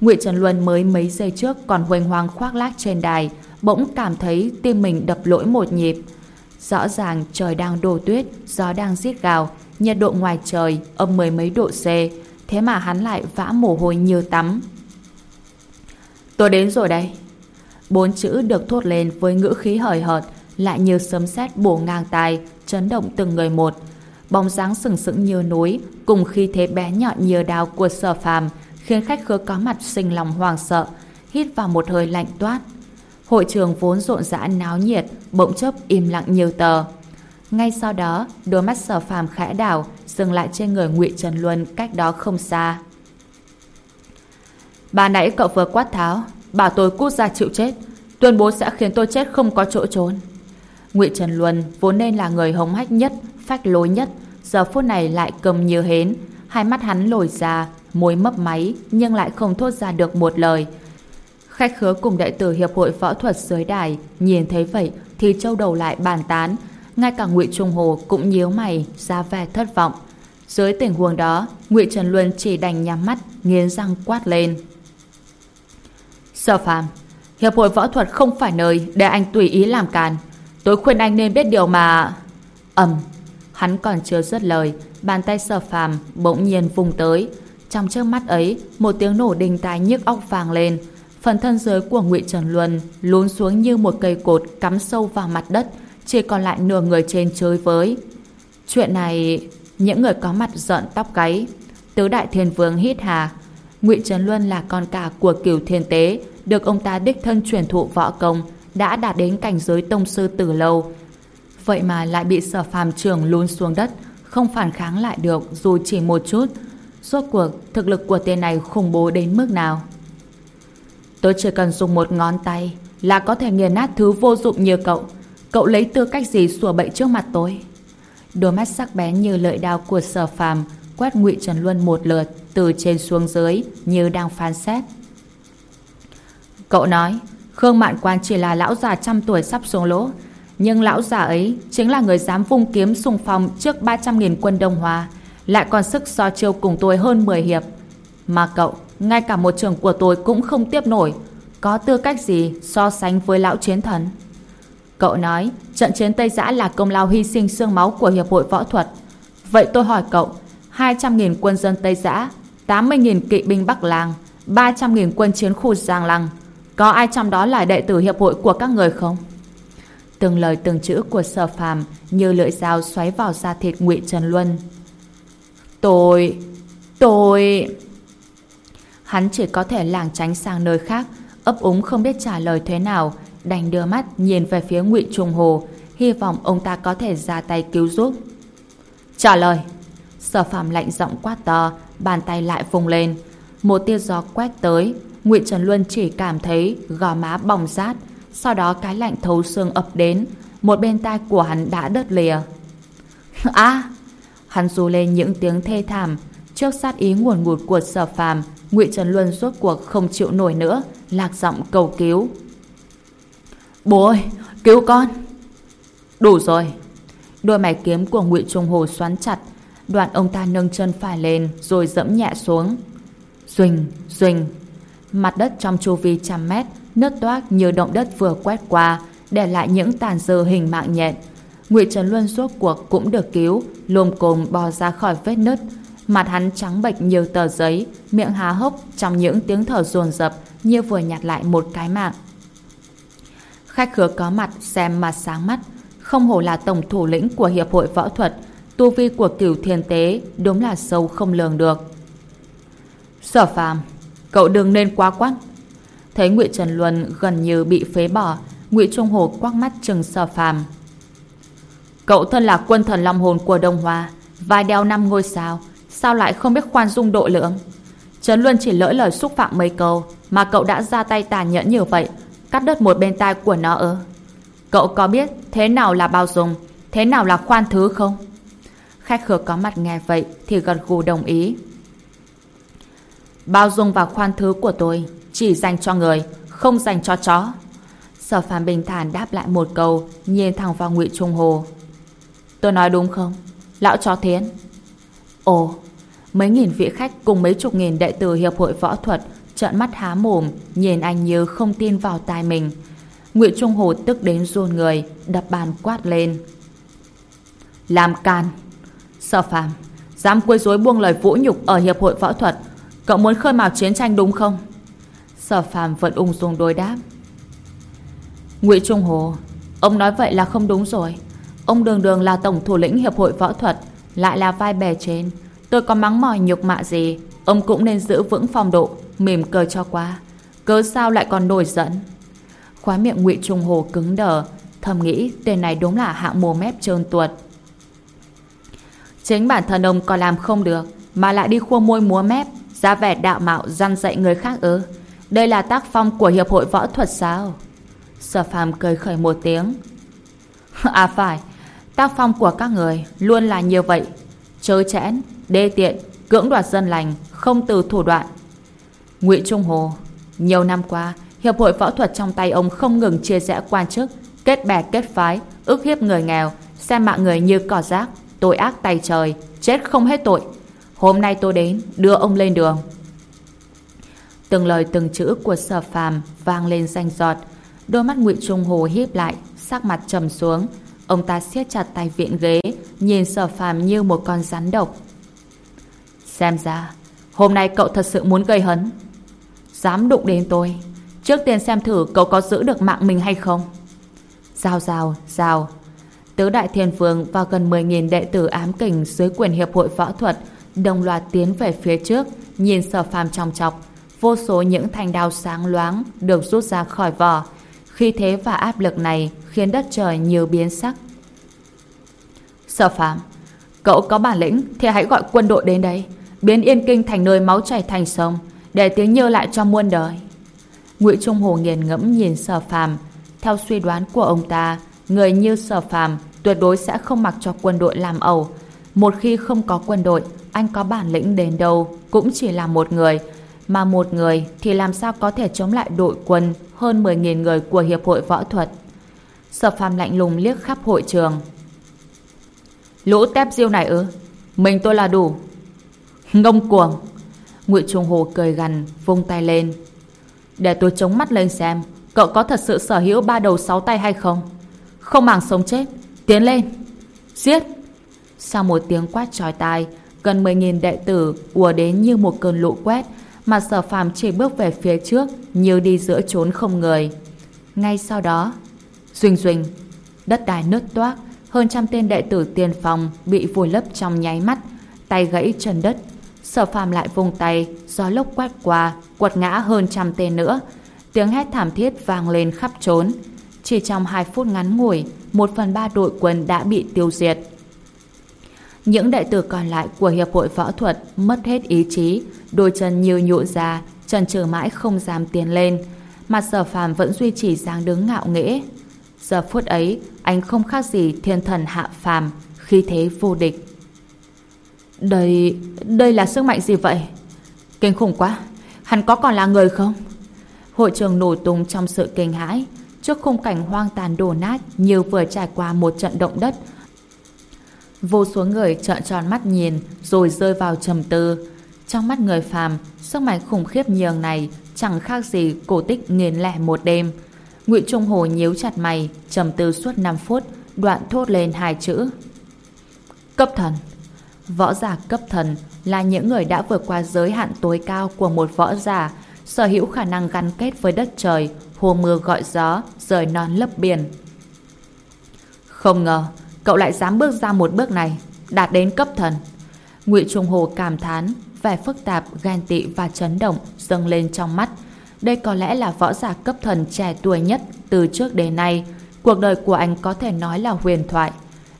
S1: Ngụy Trần Luân mới mấy giây trước còn hoành hoang khoác lác trên đài, bỗng cảm thấy tim mình đập lỗi một nhịp. Rõ ràng trời đang đổ tuyết, gió đang giết gào, nhiệt độ ngoài trời âm mười mấy độ C, thế mà hắn lại vã mồ hôi như tắm. Tôi đến rồi đây. Bốn chữ được thốt lên với ngữ khí hời hợt, lại như sấm sét bổ ngang tai, chấn động từng người một. Bóng dáng sừng sững như núi, cùng khi thế bé nhọn như đao của sở phàm, khiến khách khứa có mặt sinh lòng hoàng sợ, hít vào một hơi lạnh toát. Hội trường vốn rộn rã náo nhiệt, bỗng chốc im lặng như tờ. Ngay sau đó, đôi mắt sở phàm khẽ đảo, dừng lại trên người ngụy Trần Luân cách đó không xa. Bà nãy cậu vừa quát tháo, bảo tôi cút ra chịu chết, tuyên bố sẽ khiến tôi chết không có chỗ trốn. ngụy Trần Luân vốn nên là người hống hách nhất, phách lối nhất, giờ phút này lại cầm như hến, hai mắt hắn lồi ra, môi mấp máy nhưng lại không thốt ra được một lời. Khách khứa cùng đệ tử Hiệp hội Võ thuật dưới đài nhìn thấy vậy thì châu đầu lại bàn tán, ngay cả ngụy Trung Hồ cũng nhíu mày ra vẻ thất vọng. Dưới tình huống đó, ngụy Trần Luân chỉ đành nhắm mắt, nghiến răng quát lên. Sở phàm, Hiệp hội võ thuật không phải nơi để anh tùy ý làm càn. Tôi khuyên anh nên biết điều mà... ầm, hắn còn chưa dứt lời, bàn tay sở phàm bỗng nhiên vùng tới. Trong trước mắt ấy, một tiếng nổ đình tai nhức óc vàng lên. Phần thân dưới của ngụy Trần Luân lún xuống như một cây cột cắm sâu vào mặt đất, chỉ còn lại nửa người trên chơi với. Chuyện này, những người có mặt giận tóc gáy. Tứ đại thiên vương hít hà. Ngụy trần Luân là con cả của cửu thiên tế, được ông ta đích thân truyền thụ võ công, đã đạt đến cảnh giới tông sư từ lâu. Vậy mà lại bị sở phàm trường lún xuống đất, không phản kháng lại được dù chỉ một chút. Suốt cuộc, thực lực của tên này khủng bố đến mức nào? Tôi chỉ cần dùng một ngón tay là có thể nghiền nát thứ vô dụng như cậu. Cậu lấy tư cách gì sủa bậy trước mặt tôi? Đôi mắt sắc bén như lợi đao của sở phàm quét ngụy Trần Luân một lượt từ trên xuống dưới như đang phán xét. Cậu nói, Khương Mạn Quan chỉ là lão già trăm tuổi sắp xuống lỗ, nhưng lão già ấy chính là người dám vung kiếm xung phong trước 300.000 quân Đông Hoa, lại còn sức so chiêu cùng tôi hơn 10 hiệp. Mà cậu, ngay cả một trường của tôi cũng không tiếp nổi, có tư cách gì so sánh với lão chiến thần? Cậu nói, trận chiến Tây Giã là công lao hy sinh xương máu của Hiệp hội Võ thuật. Vậy tôi hỏi cậu, 200.000 quân dân Tây Giã, 80.000 kỵ binh Bắc Làng, 300.000 quân chiến khu Giang Lăng, có ai trong đó là đệ tử hiệp hội của các người không? Từng lời từng chữ của sở phàm như lưỡi dao xoáy vào da thịt ngụy Trần Luân. Tôi... tôi... Hắn chỉ có thể lảng tránh sang nơi khác, ấp úng không biết trả lời thế nào, đành đưa mắt nhìn về phía ngụy Trung Hồ, hy vọng ông ta có thể ra tay cứu giúp. Trả lời! Sở phàm lạnh giọng quát to, bàn tay lại vùng lên. Một tia gió quét tới, ngụy Trần Luân chỉ cảm thấy gò má bỏng rát, sau đó cái lạnh thấu xương ập đến, một bên tai của hắn đã đứt lìa. À! Hắn rú lên những tiếng thê thảm, trước sát ý nguồn ngụt của sở phàm, ngụy Trần Luân suốt cuộc không chịu nổi nữa, lạc giọng cầu cứu. Bố ơi! Cứu con! Đủ rồi! Đôi mày kiếm của ngụy Trung Hồ xoắn chặt, đoạn ông ta nâng chân phải lên rồi dẫm nhẹ xuống. Duỳnh, duỳnh, Mặt đất trong chu vi trăm mét nứt toác như động đất vừa quét qua, để lại những tàn dư hình mạng nhện. Ngụy Trần Luân suốt cuộc cũng được cứu, lồm cồm bò ra khỏi vết nứt. Mặt hắn trắng bệch như tờ giấy, miệng há hốc trong những tiếng thở dồn dập như vừa nhặt lại một cái mạng. Khách khứa có mặt xem mặt sáng mắt, không hổ là tổng thủ lĩnh của Hiệp hội Võ thuật, tu vi của cửu thiên tế đúng là sâu không lường được. Sở phàm, Cậu đừng nên quá quát. Thấy Ngụy Trần Luân gần như bị phế bỏ, Ngụy Trung Hồ quắc mắt chừng sở phàm. Cậu thân là quân thần long hồn của Đông Hoa, vai đeo năm ngôi sao, sao lại không biết khoan dung độ lượng? Trần Luân chỉ lỡ lời xúc phạm mấy câu, mà cậu đã ra tay tàn nhẫn như vậy, cắt đứt một bên tai của nó ơ Cậu có biết thế nào là bao dung, thế nào là khoan thứ không? Khách khứa có mặt nghe vậy thì gật gù đồng ý. Bao dung và khoan thứ của tôi chỉ dành cho người, không dành cho chó. Sở phàm bình thản đáp lại một câu, nhìn thẳng vào ngụy Trung Hồ. Tôi nói đúng không? Lão chó thiến. Ồ, mấy nghìn vị khách cùng mấy chục nghìn đệ tử Hiệp hội Võ thuật trợn mắt há mồm, nhìn anh như không tin vào tai mình. Ngụy Trung Hồ tức đến run người, đập bàn quát lên. Làm can! Sở phàm, dám quấy rối buông lời vũ nhục ở Hiệp hội Võ thuật, Cậu muốn khơi mào chiến tranh đúng không? Sở phàm vẫn ung dung đối đáp. Ngụy Trung Hồ, ông nói vậy là không đúng rồi. Ông đường đường là tổng thủ lĩnh hiệp hội võ thuật, lại là vai bè trên. Tôi có mắng mỏi nhục mạ gì, ông cũng nên giữ vững phong độ, mỉm cười cho qua. Cớ sao lại còn nổi giận? Khóa miệng Ngụy Trung Hồ cứng đờ, thầm nghĩ tên này đúng là hạng mồ mép trơn tuột. Chính bản thân ông còn làm không được, mà lại đi khua môi múa mép, ra vẻ đạo mạo răn dạy người khác ư đây là tác phong của hiệp hội võ thuật sao? Sở phàm cười khởi một tiếng. À phải, tác phong của các người luôn là như vậy. Chớ chẽn, đê tiện, cưỡng đoạt dân lành, không từ thủ đoạn. Ngụy trung hồ, nhiều năm qua, hiệp hội võ thuật trong tay ông không ngừng chia rẽ quan chức, kết bè, kết phái, ức hiếp người nghèo, xem mạng người như cỏ rác, tội ác tay trời, chết không hết tội. Hôm nay tôi đến, đưa ông lên đường. Từng lời từng chữ của sở phàm vang lên danh giọt. Đôi mắt ngụy Trung Hồ híp lại, sắc mặt trầm xuống. Ông ta siết chặt tay viện ghế, nhìn sở phàm như một con rắn độc. Xem ra, hôm nay cậu thật sự muốn gây hấn. Dám đụng đến tôi. Trước tiên xem thử cậu có giữ được mạng mình hay không. Giao giao, giao. Tứ Đại Thiên Vương và gần 10.000 đệ tử ám kình dưới quyền hiệp hội võ thuật đồng loạt tiến về phía trước, nhìn sở phàm trong chọc. Vô số những thanh đao sáng loáng được rút ra khỏi vỏ. Khi thế và áp lực này khiến đất trời nhiều biến sắc. Sở phàm, cậu có bản lĩnh thì hãy gọi quân đội đến đây. biến Yên Kinh thành nơi máu chảy thành sông, để tiếng nhơ lại cho muôn đời. Ngụy Trung Hồ nghiền ngẫm nhìn Sở Phàm, theo suy đoán của ông ta, người như Sở Phàm tuyệt đối sẽ không mặc cho quân đội làm ẩu. Một khi không có quân đội, anh có bản lĩnh đến đâu cũng chỉ là một người, mà một người thì làm sao có thể chống lại đội quân hơn 10.000 người của Hiệp hội Võ thuật. Sở Phàm lạnh lùng liếc khắp hội trường. Lũ tép diêu này ư? Mình tôi là đủ. Ngông cuồng. Ngụy Trung Hồ cười gằn, vung tay lên. Để tôi chống mắt lên xem, cậu có thật sự sở hữu ba đầu sáu tay hay không? Không màng sống chết, tiến lên. Giết! Sau một tiếng quát trói tai, gần 10.000 đệ tử ùa đến như một cơn lũ quét, mà sở phàm chỉ bước về phía trước như đi giữa chốn không người. Ngay sau đó, Duỳnh duỳnh, đất đai nứt toác, hơn trăm tên đệ tử tiền phòng bị vùi lấp trong nháy mắt, tay gãy chân đất. Sở phàm lại vùng tay, gió lốc quét qua, quật ngã hơn trăm tên nữa. Tiếng hét thảm thiết vang lên khắp trốn. Chỉ trong hai phút ngắn ngủi, một phần ba đội quân đã bị tiêu diệt. Những đệ tử còn lại của Hiệp hội Võ thuật mất hết ý chí, đôi chân như nhụ ra, trần trừ mãi không dám tiến lên. Mặt sở phàm vẫn duy trì dáng đứng ngạo nghễ, Giờ phút ấy, anh không khác gì thiên thần hạ phàm, khi thế vô địch. Đây... đây là sức mạnh gì vậy? Kinh khủng quá, hắn có còn là người không? Hội trường nổ tung trong sự kinh hãi, trước khung cảnh hoang tàn đổ nát như vừa trải qua một trận động đất. Vô số người trợn tròn mắt nhìn rồi rơi vào trầm tư. Trong mắt người phàm, sức mạnh khủng khiếp nhường này chẳng khác gì cổ tích nghiền lẻ một đêm. Ngụy Trung Hồ nhíu chặt mày, trầm tư suốt 5 phút, đoạn thốt lên hai chữ. Cấp thần. Võ giả cấp thần là những người đã vượt qua giới hạn tối cao của một võ giả, sở hữu khả năng gắn kết với đất trời, hồ mưa gọi gió, rời non lấp biển. Không ngờ, cậu lại dám bước ra một bước này, đạt đến cấp thần. Ngụy Trung Hồ cảm thán, vẻ phức tạp, ghen tị và chấn động dâng lên trong mắt, đây có lẽ là võ giả cấp thần trẻ tuổi nhất từ trước đến nay. Cuộc đời của anh có thể nói là huyền thoại.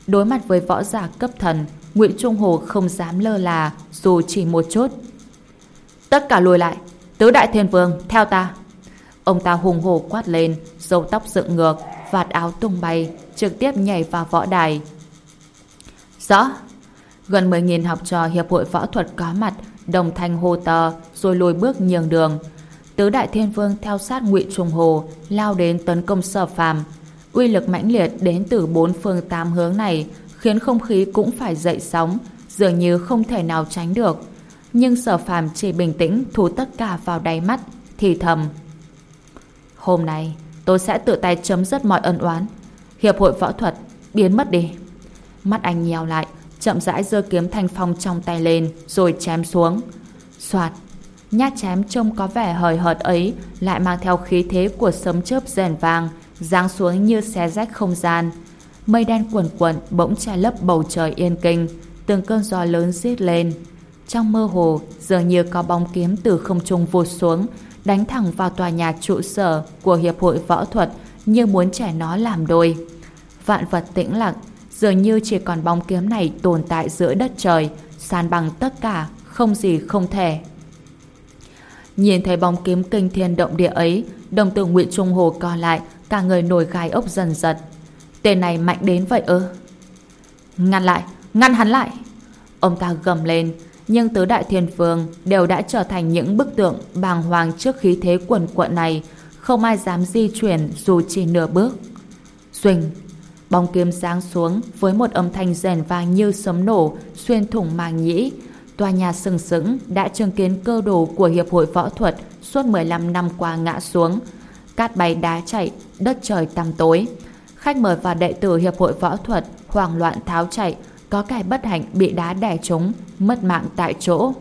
S1: Đối mặt với võ giả cấp thần, Nguyễn Trung Hồ không dám lơ là dù chỉ một chút. Tất cả lùi lại, tứ đại thiên vương, theo ta. Ông ta hùng hồ quát lên, râu tóc dựng ngược, vạt áo tung bay, trực tiếp nhảy vào võ đài. Rõ. Gần 10.000 học trò Hiệp hội Võ thuật có mặt, đồng thanh hô to, rồi lùi bước nhường đường. Tứ đại thiên vương theo sát ngụy trùng hồ lao đến tấn công sở phàm uy lực mãnh liệt đến từ bốn phương tám hướng này khiến không khí cũng phải dậy sóng dường như không thể nào tránh được nhưng sở phàm chỉ bình tĩnh thu tất cả vào đáy mắt thì thầm hôm nay tôi sẽ tự tay chấm dứt mọi ân oán hiệp hội võ thuật biến mất đi mắt anh nhèo lại chậm rãi giơ kiếm thanh phong trong tay lên rồi chém xuống soạt Nhát chém trông có vẻ hời hợt ấy lại mang theo khí thế của sấm chớp rèn vàng, giáng xuống như xé rách không gian. Mây đen cuồn cuộn bỗng che lấp bầu trời yên kinh, từng cơn gió lớn rít lên. Trong mơ hồ, dường như có bóng kiếm từ không trung vụt xuống, đánh thẳng vào tòa nhà trụ sở của Hiệp hội Võ thuật như muốn trẻ nó làm đôi. Vạn vật tĩnh lặng, dường như chỉ còn bóng kiếm này tồn tại giữa đất trời, san bằng tất cả, không gì không thể. Nhìn thấy bóng kiếm kinh thiên động địa ấy, đồng tử nguyễn Trung Hồ co lại, cả người nổi gai ốc dần dần. Tên này mạnh đến vậy ư? Ngăn lại, ngăn hắn lại! Ông ta gầm lên, nhưng tứ đại thiên phương đều đã trở thành những bức tượng bàng hoàng trước khí thế quần quận này, không ai dám di chuyển dù chỉ nửa bước. Duỳnh, bóng kiếm sáng xuống với một âm thanh rèn vang như sấm nổ xuyên thủng màng nhĩ, Tòa nhà sừng sững đã chứng kiến cơ đồ của Hiệp hội Võ thuật suốt 15 năm qua ngã xuống. Cát bay đá chạy, đất trời tăm tối. Khách mời và đệ tử Hiệp hội Võ thuật hoảng loạn tháo chạy, có kẻ bất hạnh bị đá đè trúng, mất mạng tại chỗ.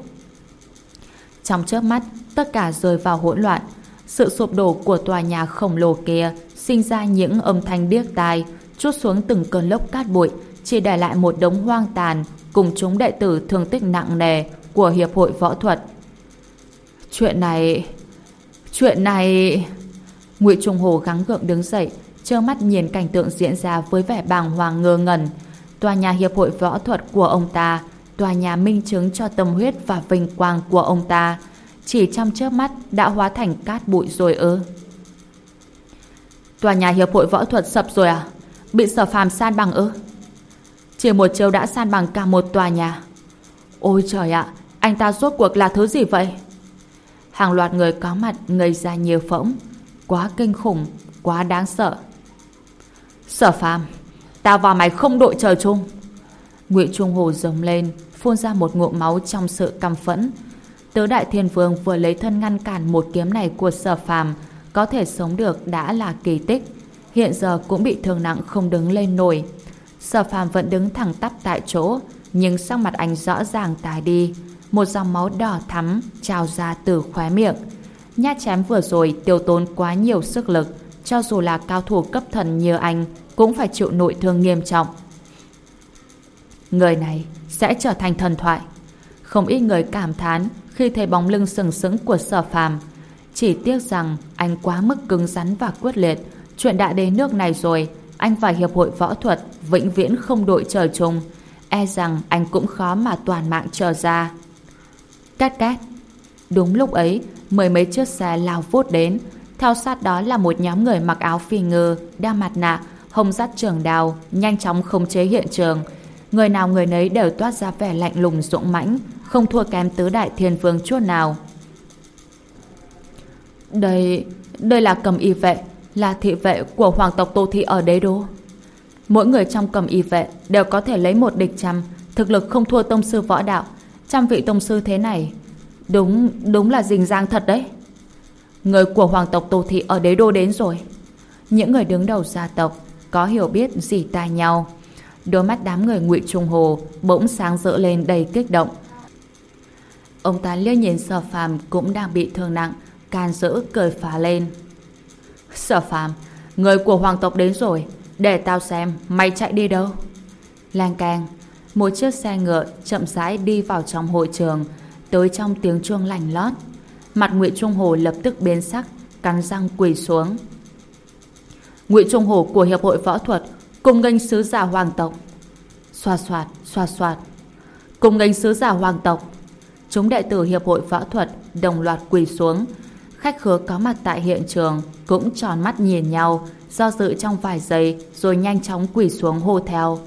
S1: Trong chớp mắt, tất cả rơi vào hỗn loạn. Sự sụp đổ của tòa nhà khổng lồ kia sinh ra những âm thanh điếc tai, chút xuống từng cơn lốc cát bụi, chỉ để lại một đống hoang tàn cùng chúng đệ tử thương tích nặng nề của Hiệp hội Võ thuật. Chuyện này... Chuyện này... Ngụy Trung Hồ gắng gượng đứng dậy, trơ mắt nhìn cảnh tượng diễn ra với vẻ bàng hoàng ngơ ngẩn. Tòa nhà Hiệp hội Võ thuật của ông ta tòa nhà minh chứng cho tâm huyết và vinh quang của ông ta chỉ trong chớp mắt đã hóa thành cát bụi rồi ư. Tòa nhà hiệp hội võ thuật sập rồi à? Bị sở phàm san bằng ư? Chỉ một chiều đã san bằng cả một tòa nhà. Ôi trời ạ, anh ta rốt cuộc là thứ gì vậy? Hàng loạt người có mặt ngây ra nhiều phỗng. Quá kinh khủng, quá đáng sợ. Sở phàm, tao và mày không đội trời chung. Ngụy Trung Hồ giống lên, phun ra một ngụm máu trong sự căm phẫn. Tứ Đại Thiên Vương vừa lấy thân ngăn cản một kiếm này của sở phàm, có thể sống được đã là kỳ tích. Hiện giờ cũng bị thương nặng không đứng lên nổi. Sở phàm vẫn đứng thẳng tắp tại chỗ, nhưng sắc mặt anh rõ ràng tái đi. Một dòng máu đỏ thắm trào ra từ khóe miệng. Nhát chém vừa rồi tiêu tốn quá nhiều sức lực, cho dù là cao thủ cấp thần như anh cũng phải chịu nội thương nghiêm trọng. Người này sẽ trở thành thần thoại. Không ít người cảm thán khi thấy bóng lưng sừng sững của sở phàm. Chỉ tiếc rằng anh quá mức cứng rắn và quyết liệt. Chuyện đã đến nước này rồi, anh và Hiệp hội Võ thuật vĩnh viễn không đội trời chung. E rằng anh cũng khó mà toàn mạng trở ra. Cát cát. Đúng lúc ấy, mười mấy chiếc xe lao vút đến. Theo sát đó là một nhóm người mặc áo phi ngư, đeo mặt nạ, hông dắt trường đào, nhanh chóng khống chế hiện trường. Người nào người nấy đều toát ra vẻ lạnh lùng dũng mãnh, không thua kém tứ đại thiên vương chút nào. Đây, đây là cầm y vệ, là thị vệ của hoàng tộc Tô Thị ở đế đô. Mỗi người trong cầm y vệ đều có thể lấy một địch trăm, thực lực không thua tông sư võ đạo. Trăm vị tông sư thế này, đúng, đúng là rình rang thật đấy. Người của hoàng tộc Tô Thị ở đế đô đến rồi. Những người đứng đầu gia tộc có hiểu biết gì tai nhau. Đôi mắt đám người ngụy Trung Hồ bỗng sáng rỡ lên đầy kích động. Ông ta liếc nhìn sở phàm cũng đang bị thương nặng, can dỡ cười phá lên. Sở phàm, người của hoàng tộc đến rồi, để tao xem mày chạy đi đâu. Lang càng, một chiếc xe ngựa chậm rãi đi vào trong hội trường, tới trong tiếng chuông lành lót. Mặt Ngụy Trung Hồ lập tức biến sắc, cắn răng quỳ xuống. Ngụy Trung Hồ của Hiệp hội Võ thuật cùng nghênh sứ giả hoàng tộc. Xoa xoạt, xoa xoạt. Cùng nghênh sứ giả hoàng tộc. Chúng đệ tử Hiệp hội Võ thuật đồng loạt quỳ xuống. Khách khứa có mặt tại hiện trường cũng tròn mắt nhìn nhau, do dự trong vài giây rồi nhanh chóng quỳ xuống hô theo.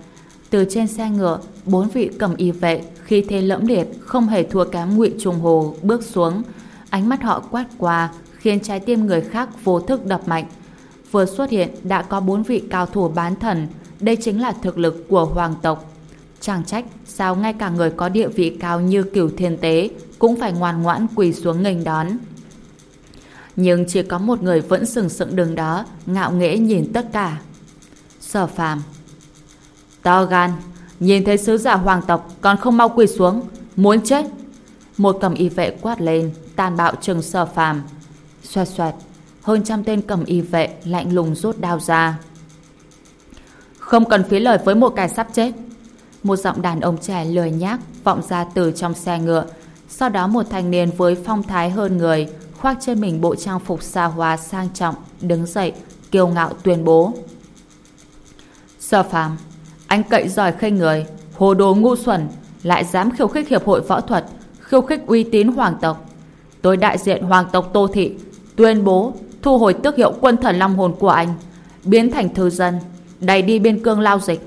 S1: Từ trên xe ngựa, bốn vị cầm y vệ khi thế lẫm liệt không hề thua kém ngụy trùng Hồ bước xuống. Ánh mắt họ quét qua khiến trái tim người khác vô thức đập mạnh. Vừa xuất hiện đã có bốn vị cao thủ bán thần, đây chính là thực lực của hoàng tộc. Chẳng trách sao ngay cả người có địa vị cao như cửu thiên tế cũng phải ngoan ngoãn quỳ xuống nghênh đón. Nhưng chỉ có một người vẫn sừng sững đường đó, ngạo nghễ nhìn tất cả. Sở phàm. To gan, nhìn thấy sứ giả hoàng tộc còn không mau quỳ xuống, muốn chết. Một cầm y vệ quát lên, tàn bạo trừng sở phàm. Xoẹt xoẹt, hơn trăm tên cầm y vệ lạnh lùng rút đao ra. Không cần phí lời với một kẻ sắp chết. Một giọng đàn ông trẻ lười nhác vọng ra từ trong xe ngựa. Sau đó một thanh niên với phong thái hơn người khoác trên mình bộ trang phục xa hoa sang trọng, đứng dậy, kiêu ngạo tuyên bố. Sở phàm, anh cậy giỏi khinh người, hồ đồ ngu xuẩn, lại dám khiêu khích hiệp hội võ thuật, khiêu khích uy tín hoàng tộc. Tôi đại diện hoàng tộc Tô Thị, tuyên bố thu hồi tước hiệu quân thần long hồn của anh, biến thành thư dân, đầy đi biên cương lao dịch.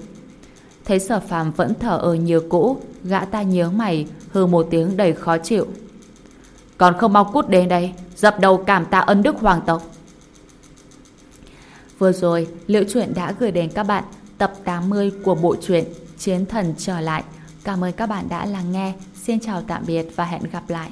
S1: Thấy sở phàm vẫn thở ở như cũ, gã ta nhớ mày, hừ một tiếng đầy khó chịu. Còn không mau cút đến đây, dập đầu cảm tạ ân đức hoàng tộc. Vừa rồi, Liễu Chuyện đã gửi đến các bạn tập 80 của bộ truyện Chiến Thần Trở Lại. Cảm ơn các bạn đã lắng nghe. Xin chào tạm biệt và hẹn gặp lại.